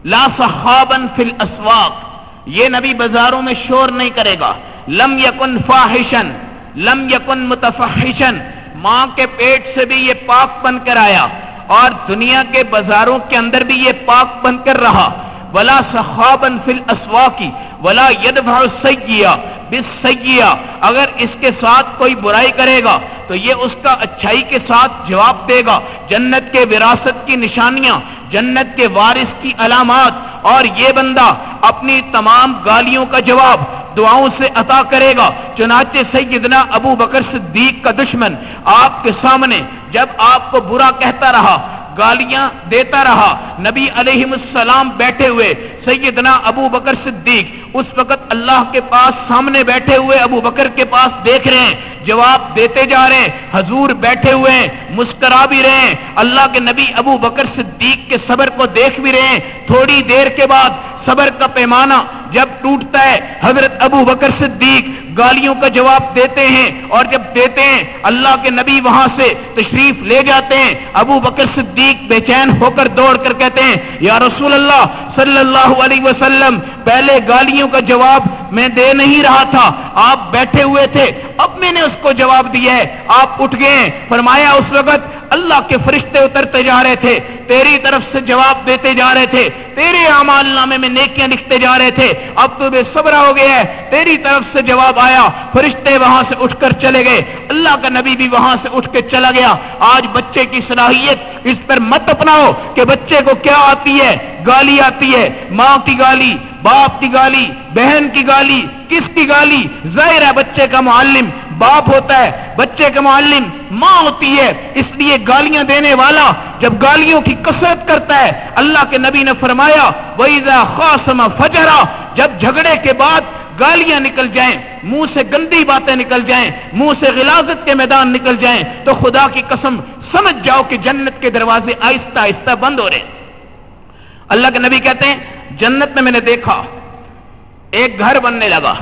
لا صحابن فی الاسواق۔ یہ نبی بازاروں میں شور نہیں کرے گا۔ لم یکن فاحشن لم یکن متفحشن ماں کے پیٹ سے بھی یہ پاک بن کر آیا اور دنیا کے بازاروں کے اندر بھی یہ پاک بن کر رہا۔ ولا صحابن فل اسوا کی ولا ید سیا بس سیا اگر اس کے ساتھ کوئی برائی کرے گا، تو یہ اس کا اچھائی کے ساتھ جواب دے گا۔ جنت کے وراثت کی نشانیاں، جنت کے وارث کی علامات۔ اور یہ بندہ اپنی تمام گالیوں کا جواب دعاؤں سے عطا کرے گا۔ چنانچہ سیدنا ابو بکر صدیق کا دشمن آپ کے سامنے جب آپ کو برا کہتا رہا گالیاں دیتا رہا۔ نبی علیہ السلام بیٹھے ہوئے، سیدنا ابو بکر صدیق اس وقت اللہ کے پاس سامنے بیٹھے ہوئے، ابو بکر کے پاس دیکھ رہے ہیں، جواب دیتے جا رہے ہیں، حضور بیٹھے ہوئے ہیں، مسکرا بھی رہے ہیں۔ اللہ کے نبی ابو بکر صدیق کے صبر کو دیکھ بھی رہے ہیں۔ تھوڑی دیر کے بعد صبر کا پیمانہ جب ٹوٹتا ہے، حضرت ابو بکر صدیق گالیوں کا جواب دیتے ہیں اور جب دیتے ہیں، اللہ کے نبی وہاں سے تشریف لے جاتے ہیں، ابو بکر صدیق بے چین ہو کر دوڑ کر کہتے ہیں، یا رسول اللہ صلی اللہ علیہ وسلم، پہلے گالیوں کا جواب میں دے نہیں رہا تھا، آپ بیٹھے ہوئے تھے، اب میں نے اس کو جواب دیا ہے، آپ اٹھ گئے ہیں۔ فرمایا اس وقت اللہ کے فرشتے اترتے جا رہے تھے، تیری طرف سے جواب دیتے جا رہے تھے تیرے اعمال نامے میں نیکیاں لکھتے جا رہے تھے، اب تو بے صبر ہو گیا ہے تیری طرف سے جواب آیا، فرشتے وہاں سے اٹھ کر چلے گئے۔ اللہ کا نبی بھی وہاں سے اٹھ کے چلا گیا۔ آج بچے کی صلاحیت اس پر مت اپناؤ کہ بچے کو کیا آتی ہے، گالی آتی ہے۔ ماں کی گالی، باپ کی گالی، بہن کی گالی، کس کی گالی؟ ظاہر ہے بچے کا معلم باپ ہوتا ہے، بچے کا معلم، ماں ہوتی ہے، اس لیے گالیاں دینے والا جب گالیوں کی کثرت کرتا ہے، اللہ کے نبی نے فرمایا، وَإِذَا خَاسَمَ فَجَرَا، جب جھگڑے کے بعد گالیاں نکل جائیں، منہ سے گندی باتیں نکل جائیں، منہ سے غلازت کے میدان نکل جائیں، تو خدا کی قسم سمجھ جاؤ کہ جنت کے دروازے آہستہ آہستہ بند ہو رہے ہیں۔ اللہ کے نبی کہتے ہیں، جنت میں میں نے دیکھا، ایک گھر بننے لگا۔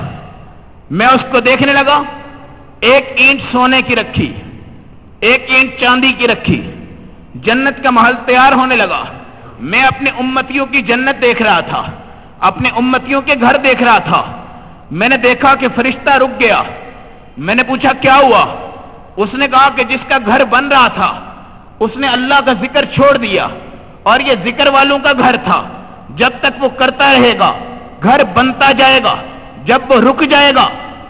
میں اس کو دیکھنے لگا۔ ایک اینٹ سونے کی رکھی، ایک اینٹ چاندی کی رکھی، جنت کا محل تیار ہونے لگا۔ میں اپنے امتیوں کی جنت دیکھ رہا تھا، اپنے امتیوں کے گھر دیکھ رہا تھا۔ میں نے دیکھا کہ فرشتہ رک گیا۔ میں نے پوچھا، کیا ہوا؟ اس نے کہا کہ جس کا گھر بن رہا تھا، اس نے اللہ کا ذکر چھوڑ دیا۔ اور یہ ذکر والوں کا گھر تھا۔ جب تک وہ کرتا رہے گا، گھر بنتا جائے گا۔ جب وہ رک جائے گا،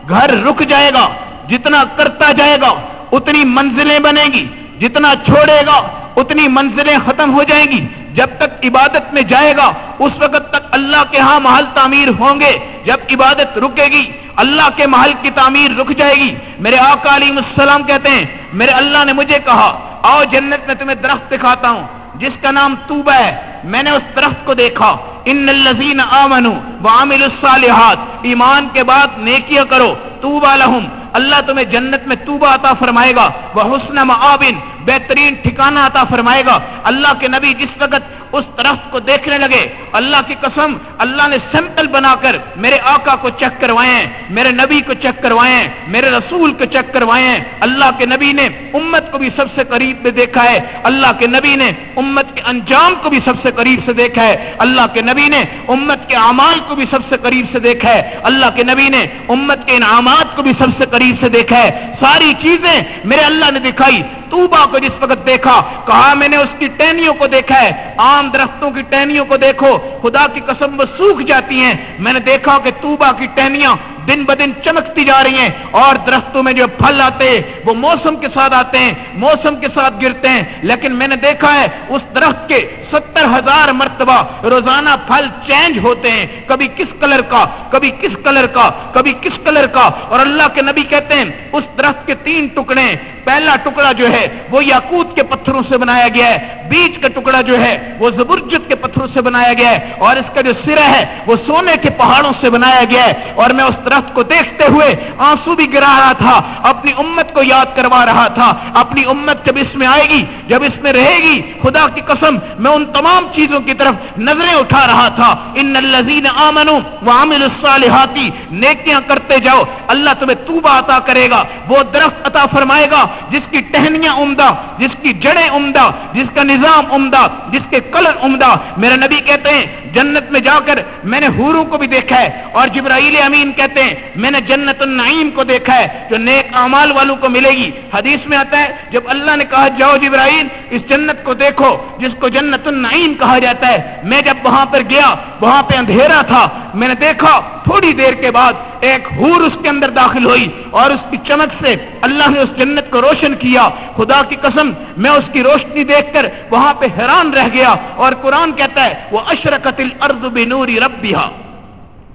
گھر رک جائے گا۔ جتنا کرتا جائے گا، اتنی منزلیں بنے گی۔ جتنا چھوڑے گا، اتنی منزلیں ختم ہو جائیں گی۔ جب تک عبادت میں جائے گا، اس وقت تک اللہ کے ہاں محل تعمیر ہوں گے۔ جب عبادت رکے گی، اللہ کے محل کی تعمیر رک جائے گی۔ میرے آقا علیہ السلام کہتے ہیں، میرے اللہ نے مجھے کہا، آؤ جنت میں تمہیں درخت دکھاتا ہوں، جس کا نام توبہ ہے۔ میں نے اس درخت کو دیکھا۔ ان الزین آمن وعمل الصالحات، ایمان کے بعد نیکیاں کرو۔ توبہ لہم اللہ تمہیں جنت میں توبہ عطا فرمائے گا وہ حسن معابن، بہترین ٹھکانہ عطا فرمائے گا۔ اللہ کے نبی جس وقت اس درخت کو دیکھنے لگے اللہ کی قسم، اللہ نے سیمپل بنا کر میرے آقا کو چیک کروائے ہیں میرے نبی کو چیک کروائے ہیں میرے رسول کو چیک کروائے۔ ہیں اللہ کے نبی نے امت کو بھی سب سے قریب میں دیکھا ہے۔ اللہ کے نبی نے امت کے انجام کو بھی سب سے قریب سے دیکھا ہے۔ اللہ کے نبی نے امت کے اعمال کو بھی سب سے قریب سے دیکھا ہے۔ اللہ کے نبی نے امت کے انعامات کو بھی سب سے قریب سے دیکھا ہے۔ ساری چیزیں میرے اللہ نے دکھائی۔ توبہ کو جس وقت دیکھا، کہا میں نے اس کی ٹہنیوں کو دیکھا ہے۔ عام درختوں کی ٹہنیوں کو دیکھو۔ خدا کی قسم وہ سوکھ جاتی ہیں۔ میں نے دیکھا کہ توبہ کی ٹہنیاں دن بدن چمکتی جا رہی ہیں اور درختوں میں جو پھل آتے ہیں، وہ موسم کے ساتھ آتے ہیں، موسم کے ساتھ گرتے ہیں۔ لیکن میں نے دیکھا ہے، اس درخت کے ستر ہزار مرتبہ روزانہ پھل چینج ہوتے ہیں۔ کبھی کس کلر کا، کبھی کس کلر کا، کبھی کس کلر کا۔ اور اللہ کے نبی کہتے ہیں، اس درخت کے تین ٹکڑے پہلا ٹکڑا جو ہے، وہ یاقوت کے پتھروں سے بنایا گیا ہے۔ بیچ کا ٹکڑا جو ہے، وہ زبرجت کے پتھروں سے بنایا گیا ہے۔ اور اس کا جو سرا ہے، وہ سونے کے پہاڑوں سے بنایا گیا ہے۔ اور میں اس درخت کو دیکھتے ہوئے آنسو بھی گرا رہا تھا، اپنی امت کو یاد کروا رہا تھا۔ اپنی امت جب اس میں آئے گی، جب اس میں رہے گی، خدا کی قسم، میں ان تمام چیزوں کی طرف نظریں اٹھا رہا تھا۔ ان الزین آمنو وعمل الصالحاتی نیکیاں کرتے جاؤ، اللہ تمہیں توبہ عطا کرے گا۔ وہ درخت عطا فرمائے گا، جس کی ٹہنیاں عمدہ، جس کی جڑیں عمدہ، جس کا نظام عمدہ، جس کے کلر عمدہ۔ میرے نبی کہتے ہیں، جنت میں جا کر میں نے حوروں کو بھی دیکھا ہے اور جبرائیل امین کہتے ہیں میں نے جنت النعیم کو دیکھا ہے، جو نیک اعمال والوں کو ملے گی۔ حدیث میں آتا ہے، جب اللہ نے کہا، جاؤ جبرائیل، اس جنت کو دیکھو، جس کو جنت النعیم کہا جاتا ہے۔ میں جب وہاں پر گیا، وہاں پہ اندھیرا تھا، میں نے دیکھا، تھوڑی دیر کے بعد ایک حور اس کے اندر داخل ہوئی اور اس کی چمک سے اللہ نے اس جنت کو روشن کیا۔ خدا کی قسم، میں اس کی روشنی دیکھ کر وہاں پہ حیران رہ گیا اور قرآن کہتا ہے وہ اشرکت الارض بنوری رب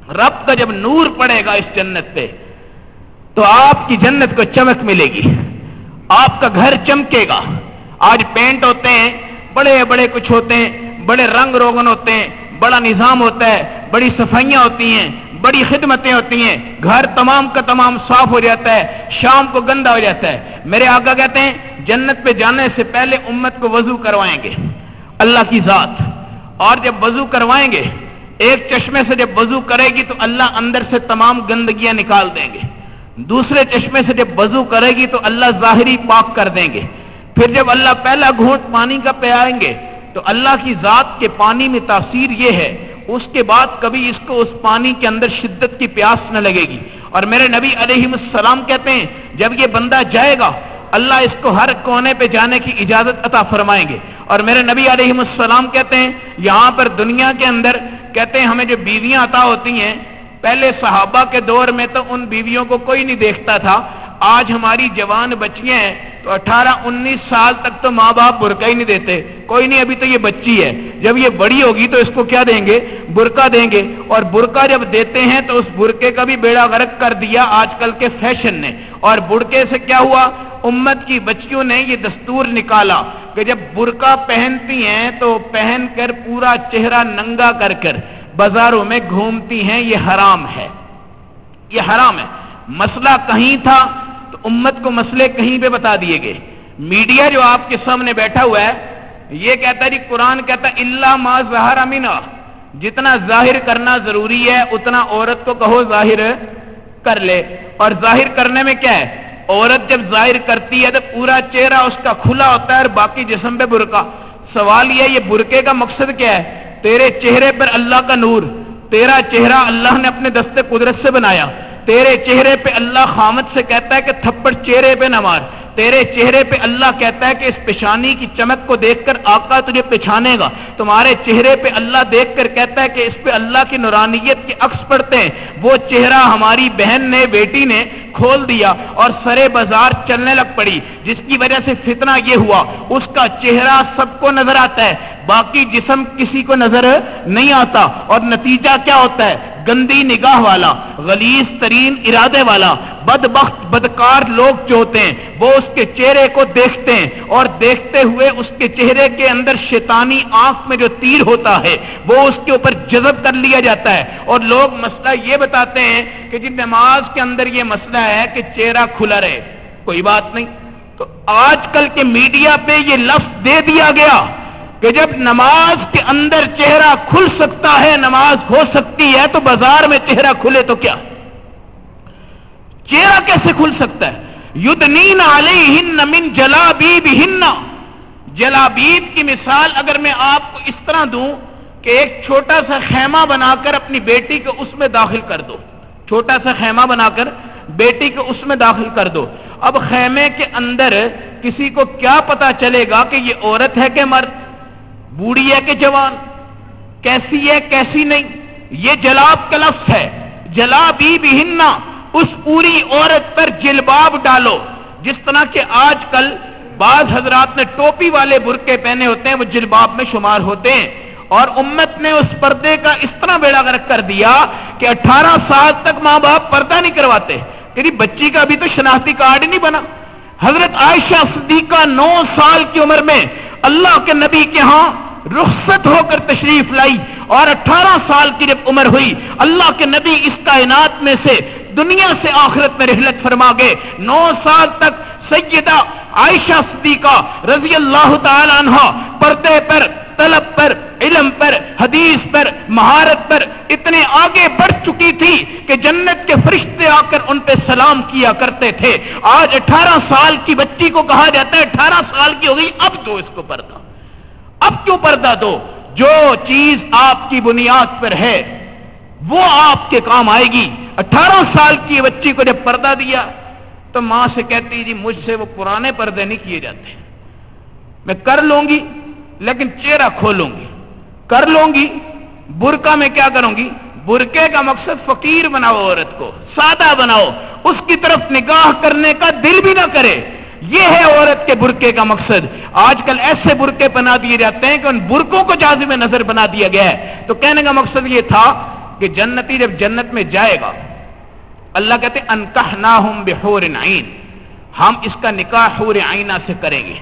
رب کا جب نور پڑے گا اس جنت پہ، تو آپ کی جنت کو چمک ملے گی۔ آپ کا گھر چمکے گا۔ آج پینٹ ہوتے ہیں، بڑے بڑے کچھ ہوتے ہیں، بڑے رنگ روگن ہوتے ہیں، بڑا نظام ہوتا ہے، بڑی صفائیاں ہوتی ہیں، بڑی خدمتیں ہوتی ہیں۔ گھر تمام کا تمام صاف ہو جاتا ہے، شام کو گندا ہو جاتا ہے۔ میرے آقا کہتے ہیں، جنت پہ جانے سے پہلے امت کو وضو کروائیں گے۔ اللہ کی ذات، اور جب وضو کروائیں گے ایک چشمے سے جب وضو کرے گی تو اللہ اندر سے تمام گندگیاں نکال دیں گے۔ دوسرے چشمے سے جب وضو کرے گی تو اللہ ظاہری پاک کر دیں گے۔ پھر جب اللہ پہلا گھونٹ پانی کا پہ آئیں گے تو اللہ کی ذات کے پانی میں تاثیر یہ ہے۔ اس کے بعد کبھی اس کو اس پانی کے اندر شدت کی پیاس نہ لگے گی۔ اور میرے نبی علیہ السلام کہتے ہیں، جب یہ بندہ جائے گا، اللہ اس کو ہر کونے پہ جانے کی اجازت عطا فرمائیں گے۔ اور میرے نبی علیہ السلام کہتے ہیں، یہاں پر دنیا کے اندر کہتے ہیں ہمیں جو بیویاں عطا ہوتی ہیں، پہلے صحابہ کے دور میں تو ان بیویوں کو کوئی نہیں دیکھتا تھا۔ آج ہماری جوان بچیاں ہیں، تو اٹھارہ، انیس سال تک تو ماں باپ برقع ہی نہیں دیتے۔ کوئی نہیں، ابھی تو یہ بچی ہے۔ جب یہ بڑی ہوگی تو اس کو کیا دیں گے؟ برقع دیں گے۔ اور برقع جب دیتے ہیں تو اس برقے کا بھی بیڑا غرق کر دیا آج کل کے فیشن نے۔ اور برقے سے کیا ہوا؟ امت کی بچیوں نے یہ دستور نکالا۔ کہ جب برقع پہنتی ہیں تو پہن کر پورا چہرہ ننگا کر کر بازاروں میں گھومتی ہیں، یہ حرام ہے۔ یہ حرام ہے۔ مسئلہ کہیں تھا تو امت کو مسئلے کہیں پہ بتا دیے گئے۔ میڈیا جو آپ کے سامنے بیٹھا ہوا ہے، یہ کہتا ہے جی قرآن کہتا ہے اللہ ما ظاہر امینا جتنا ظاہر کرنا ضروری ہے، اتنا عورت کو کہو ظاہر کر لے۔ اور ظاہر کرنے میں کیا ہے؟ عورت جب ظاہر کرتی ہے تو پورا چہرہ اس کا کھلا ہوتا ہے اور باقی جسم پہ برقع۔ سوال یہ یہ برقے کا مقصد کیا ہے؟ تیرے چہرے پر اللہ کا نور، تیرا چہرہ اللہ نے اپنے دستے قدرت سے بنایا۔ تیرے چہرے پہ اللہ خامد سے کہتا ہے کہ تھپڑ چہرے پہ نہ مار۔ تیرے چہرے پہ اللہ کہتا ہے کہ اس پیشانی کی چمک کو دیکھ کر آقا تجھے پچھانے گا۔ تمہارے چہرے پہ اللہ دیکھ کر کہتا ہے کہ اس پہ اللہ کی نورانیت کے عکس پڑتے ہیں۔ وہ چہرہ ہماری بہن نے، بیٹی نے کھول دیا اور سرے بازار چلنے لگ پڑی، جس کی وجہ سے فتنہ یہ ہوا۔ اس کا چہرہ سب کو نظر آتا ہے۔ باقی جسم کسی کو نظر نہیں آتا اور نتیجہ کیا ہوتا ہے؟ گندی نگاہ والا، غلیظ ترین ارادے والا۔ بد بخت بدکار لوگ جو ہوتے ہیں، وہ اس کے چہرے کو دیکھتے ہیں اور دیکھتے ہوئے اس کے چہرے کے اندر شیطانی آنکھ میں جو تیر ہوتا ہے، وہ اس کے اوپر جذب کر لیا جاتا ہے۔ اور لوگ مسئلہ یہ بتاتے ہیں کہ جن نماز کے اندر یہ مسئلہ ہے کہ چہرہ کھلا رہے۔ کوئی بات نہیں۔ تو آج کل کے میڈیا پہ یہ لفظ دے دیا گیا۔ کہ جب نماز کے اندر چہرہ کھل سکتا ہے، نماز ہو سکتی ہے، تو بازار میں چہرہ کھلے تو کیا؟ چہرہ کیسے کھل سکتا ہے؟ یدنین علیہن من جلابیب ہن جلابیب کی مثال اگر میں آپ کو اس طرح دوں کہ ایک چھوٹا سا خیمہ بنا کر اپنی بیٹی کو اس میں داخل کر دو۔ چھوٹا سا خیمہ بنا کر بیٹی کو اس میں داخل کر دو۔ اب خیمے کے اندر کسی کو کیا پتا چلے گا کہ یہ عورت ہے کہ مرد؟ بوڑھی ہے کہ جوان؟ کیسی ہے، کیسی نہیں؟ یہ جلاب کا لفظ ہے۔ جلابی بھی اس پوری عورت پر جلباب ڈالو۔ جس طرح کہ آج کل بعض حضرات نے ٹوپی والے برقے پہنے ہوتے ہیں، وہ جلباب میں شمار ہوتے ہیں۔ اور امت نے اس پردے کا اس طرح بیڑا گرک کر دیا کہ اٹھارہ سال تک ماں باپ پردہ نہیں کرواتے۔ تیری بچی کا ابھی تو شناختی کارڈ نہیں بنا۔ حضرت عائشہ صدیقہ نو سال کی عمر میں اللہ کے نبی کے ہاں رخصت ہو کر تشریف لائی اور اٹھارہ سال کی جب عمر ہوئی، اللہ کے نبی اس کائنات میں سے دنیا سے آخرت میں رحلت فرما گئے۔ نو سال تک سیدہ عائشہ صدیقہ رضی اللہ تعالی عنہ پردے پر، طلب پر علم پر، حدیث پر، مہارت پر اتنے آگے بڑھ چکی تھی کہ جنت کے فرشتے آ کر ان پہ سلام کیا کرتے تھے۔ آج اٹھارہ سال کی بچی کو کہا جاتا ہے، اٹھارہ سال کی ہو گئی، اب دو اس کو پردہ۔ اب کیوں پردہ دو؟ جو چیز آپ کی بنیاد پر ہے، وہ آپ کے کام آئے گی۔ اٹھارہ سال کی بچی کو جب پردہ دیا، تو ماں سے کہتی جی مجھ سے وہ پرانے پردے نہیں کیے جاتے۔ میں کر لوں گی، لیکن چہرہ کھولوں گی۔ کر لوں گی برکا میں کیا کروں گی؟ برقے کا مقصد فقیر بناؤ، عورت کو سادہ بناؤ۔ اس کی طرف نگاہ کرنے کا دل بھی نہ کرے۔ یہ ہے عورت کے برقے کا مقصد۔ آج کل ایسے برقے بنا دیے جاتے ہیں کہ ان برقوں کو جازم نظر بنا دیا گیا ہے۔ تو کہنے کا مقصد یہ تھا کہ جنتی جب جنت میں جائے گا، اللہ کہتے انکہ نہ بحور عین۔ ہم اس کا نکاح حور آئینہ سے کریں گے۔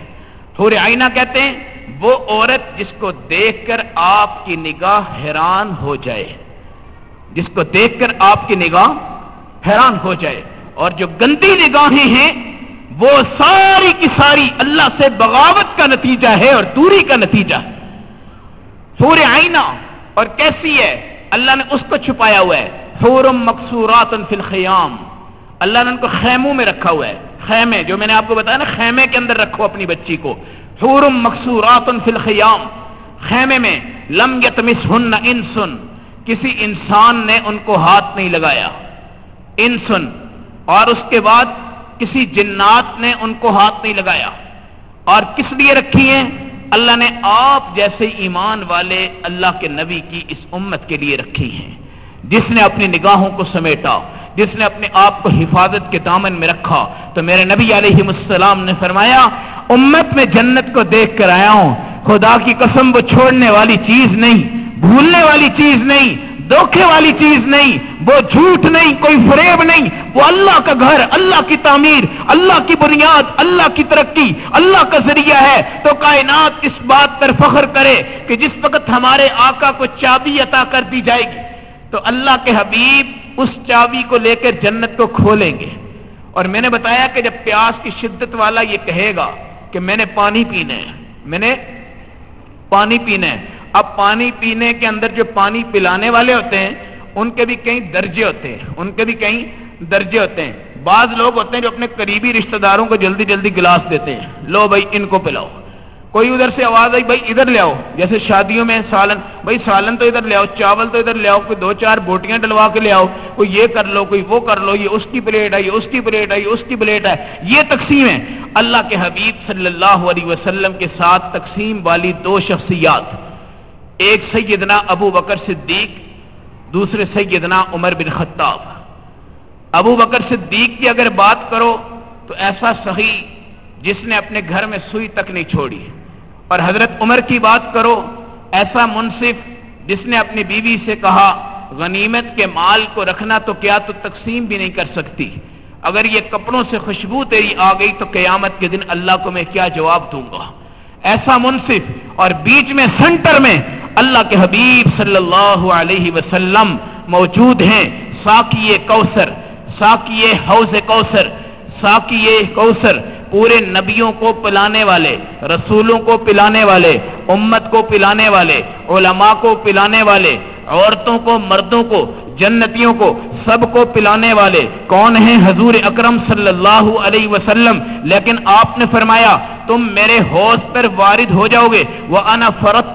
حور آئینہ کہتے ہیں وہ عورت جس کو دیکھ کر آپ کی نگاہ حیران ہو جائے، جس کو دیکھ کر آپ کی نگاہ حیران ہو جائے، اور جو گندی نگاہیں ہیں، وہ ساری کی ساری اللہ سے بغاوت کا نتیجہ ہے اور دوری کا نتیجہ۔ ہے حور آئینہ اور کیسی ہے؟ اللہ نے اس کو چھپایا ہوا ہے۔ حورم مقصورات فی الخیام۔ اللہ نے ان کو خیموں میں رکھا ہوا ہے۔ خیمے، جو میں نے آپ کو بتایا نا، خیمے کے اندر رکھو اپنی بچی کو۔ حورم مقصورات فی الخیام۔ خیمے میں لم یتمس ہن انسن، کسی انسان نے ان کو ہاتھ نہیں لگایا۔ انسن، اور اس کے بعد کسی جنات نے ان کو ہاتھ نہیں لگایا۔ اور کس لیے رکھی ہیں؟ اللہ نے آپ جیسے ایمان والے اللہ کے نبی کی اس امت کے لیے رکھی ہیں۔ جس نے اپنی نگاہوں کو سمیٹا، جس نے اپنے آپ کو حفاظت کے دامن میں رکھا، تو میرے نبی علیہ السلام نے فرمایا امت میں جنت کو دیکھ کر آیا ہوں۔ خدا کی قسم وہ چھوڑنے والی چیز نہیں، بھولنے والی چیز نہیں، دھوکے والی چیز نہیں، وہ جھوٹ نہیں، کوئی فریب نہیں۔ وہ اللہ کا گھر، اللہ کی تعمیر، اللہ کی بنیاد، اللہ کی ترقی، اللہ کا ذریعہ ہے۔ تو کائنات اس بات پر فخر کرے کہ جس وقت ہمارے آقا کو چابی عطا کر دی جائے گی، تو اللہ کے حبیب اس چابی کو لے کر جنت کو کھولیں گے۔ اور میں نے بتایا کہ جب پیاس کی شدت والا یہ کہے گا کہ میں نے پانی پینا ہے میں نے پانی پینا ہے اب پانی پینے کے اندر جو پانی پلانے والے ہوتے ہیں، ان کے بھی کئی درجے ہوتے ہیں۔ ان کے بھی کئی درجے ہوتے ہیں۔ بعض لوگ ہوتے ہیں جو اپنے قریبی رشتہ داروں کو جلدی جلدی گلاس دیتے ہیں۔ لو بھائی ان کو پلاؤ۔ کوئی ادھر سے آواز آئی، بھائی ادھر لے آؤ۔ جیسے شادیوں میں سالن، بھائی سالن تو ادھر لے آؤ، چاول تو ادھر لے آؤ، کوئی دو چار بوٹیاں ڈلوا کے لے آؤ، کوئی یہ کر لو، کوئی وہ کر لو، یہ اس کی پلیٹ ہے یہ اس کی پلیٹ ہے یہ اس کی پلیٹ ہے یہ تقسیم ہے۔ اللہ کے حبیب صلی اللہ علیہ وسلم کے ساتھ تقسیم والی دو شخصیات۔ ایک سیدنا ابو بکر صدیق، دوسرے سیدنا عمر بن خطاب۔ ابو بکر صدیق کی اگر بات کرو تو ایسا صحیح جس نے اپنے گھر میں سوئی تک نہیں چھوڑی اور حضرت عمر کی بات کرو، ایسا منصف جس نے اپنی بیوی سے کہا، غنیمت کے مال کو رکھنا تو کیا تو تقسیم بھی نہیں کر سکتی۔ اگر یہ کپڑوں سے خوشبو تیری آ گئی تو قیامت کے دن اللہ کو میں کیا جواب دوں گا؟ ایسا منصف اور بیچ میں سینٹر میں اللہ کے حبیب صلی اللہ علیہ وسلم موجود ہیں۔ ساکیے کوثر، ساکیے حوض کوثر، ساکیے کوثر۔ پورے نبیوں کو پلانے والے، رسولوں کو پلانے والے، امت کو پلانے والے، علماء کو پلانے والے، عورتوں کو، مردوں کو، جنتیوں کو، سب کو پلانے والے۔ کون ہیں حضور اکرم صلی اللہ علیہ وسلم؟ لیکن آپ نے فرمایا تم میرے حوض پر وارد ہو جاؤ گے۔ وہ انا فرت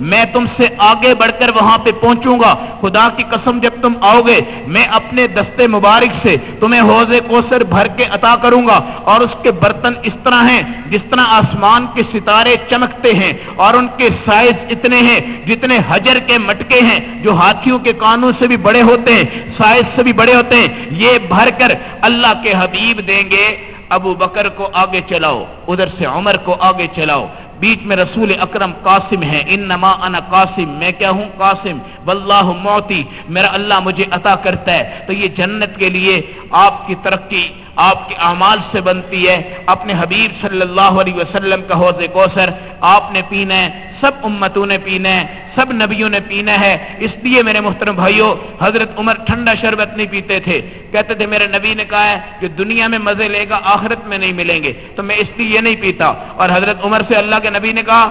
میں تم سے آگے بڑھ کر وہاں پہ پہنچوں گا۔ خدا کی قسم جب تم آؤ گے، میں اپنے دستے مبارک سے تمہیں حوض کوسر بھر کے عطا کروں گا۔ اور اس کے برتن اس طرح ہیں، جس طرح آسمان کے ستارے چمکتے ہیں۔ اور ان کے سائز اتنے ہیں جتنے حجر کے مٹکے ہیں، جو ہاتھیوں کے کانوں سے بھی بڑے ہوتے ہیں، سائز سے بھی بڑے ہوتے ہیں۔ یہ بھر کر اللہ کے حبیب دیں گے۔ ابو بکر کو آگے چلاؤ، ادھر سے عمر کو آگے چلاؤ۔ بیچ میں رسول اکرم قاسم ہے انما انا قاسم، میں کیا ہوں؟ قاسم۔ واللہ موتی، میرا اللہ مجھے عطا کرتا ہے۔ تو یہ جنت کے لیے آپ کی ترقی، آپ کے اعمال سے بنتی ہے۔ اپنے حبیب صلی اللہ علیہ وسلم کا حوض کوثر، آپ نے پینا ہے، سب امتوں نے پینا ہے۔ سب نبیوں نے پینا ہے۔ اس لیے میرے محترم بھائیوں حضرت عمر ٹھنڈا شربت نہیں پیتے تھے۔ کہتے تھے، میرے نبی نے کہا ہے کہ دنیا میں مزے لے گا، آخرت میں نہیں ملیں گے۔ تو میں اس لیے نہیں پیتا۔ اور حضرت عمر سے اللہ کے نبی نے کہا،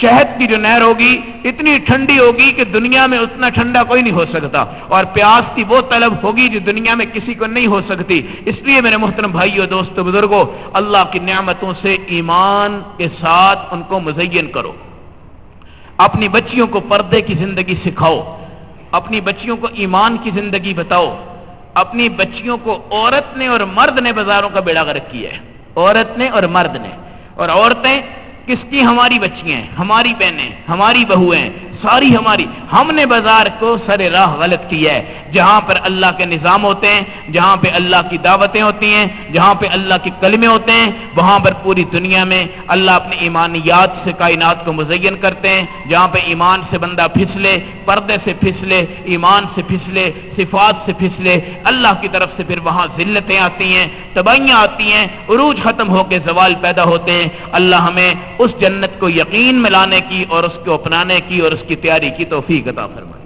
شہد کی جو نہر ہوگی، اتنی ٹھنڈی ہوگی کہ دنیا میں اتنا ٹھنڈا کوئی نہیں ہو سکتا۔ اور پیاس کی وہ طلب ہوگی جو دنیا میں کسی کو نہیں ہو سکتی۔ اس لیے میرے محترم بھائیوں دوست بزرگوں اللہ کی نعمتوں سے ایمان کے ساتھ ان کو مزین کرو۔ اپنی بچیوں کو پردے کی زندگی سکھاؤ، اپنی بچیوں کو ایمان کی زندگی بتاؤ، اپنی بچیوں کو عورت نے اور مرد نے بازاروں کا بیڑا غرق کیا ہے۔ عورت نے اور مرد نے۔ اور عورتیں، کس کی؟ ہماری بچیاں ہیں، ہماری بہنیں، ہماری بہویں ساری ہماری۔ ہم نے بازار کو سر راہ غلط کیا ہے۔ جہاں پر اللہ کے نظام ہوتے ہیں، جہاں پہ اللہ کی دعوتیں ہوتی ہیں، جہاں پہ اللہ کے کلمے ہوتے ہیں، وہاں پر پوری دنیا میں اللہ اپنی ایمانیات سے کائنات کو مزین کرتے ہیں۔ جہاں پہ ایمان سے بندہ پھسلے، پردے سے پھسلے، ایمان سے پھسلے، صفات سے پھسلے، اللہ کی طرف سے پھر وہاں ذلتیں آتی ہیں، تباہیاں آتی ہیں، عروج ختم ہو کے زوال پیدا ہوتے ہیں۔ اللہ ہمیں اس جنت کو یقین ملانے کی اور اس کو اپنانے کی اور اس کی تیاری کی توفیق عطا فرمائے۔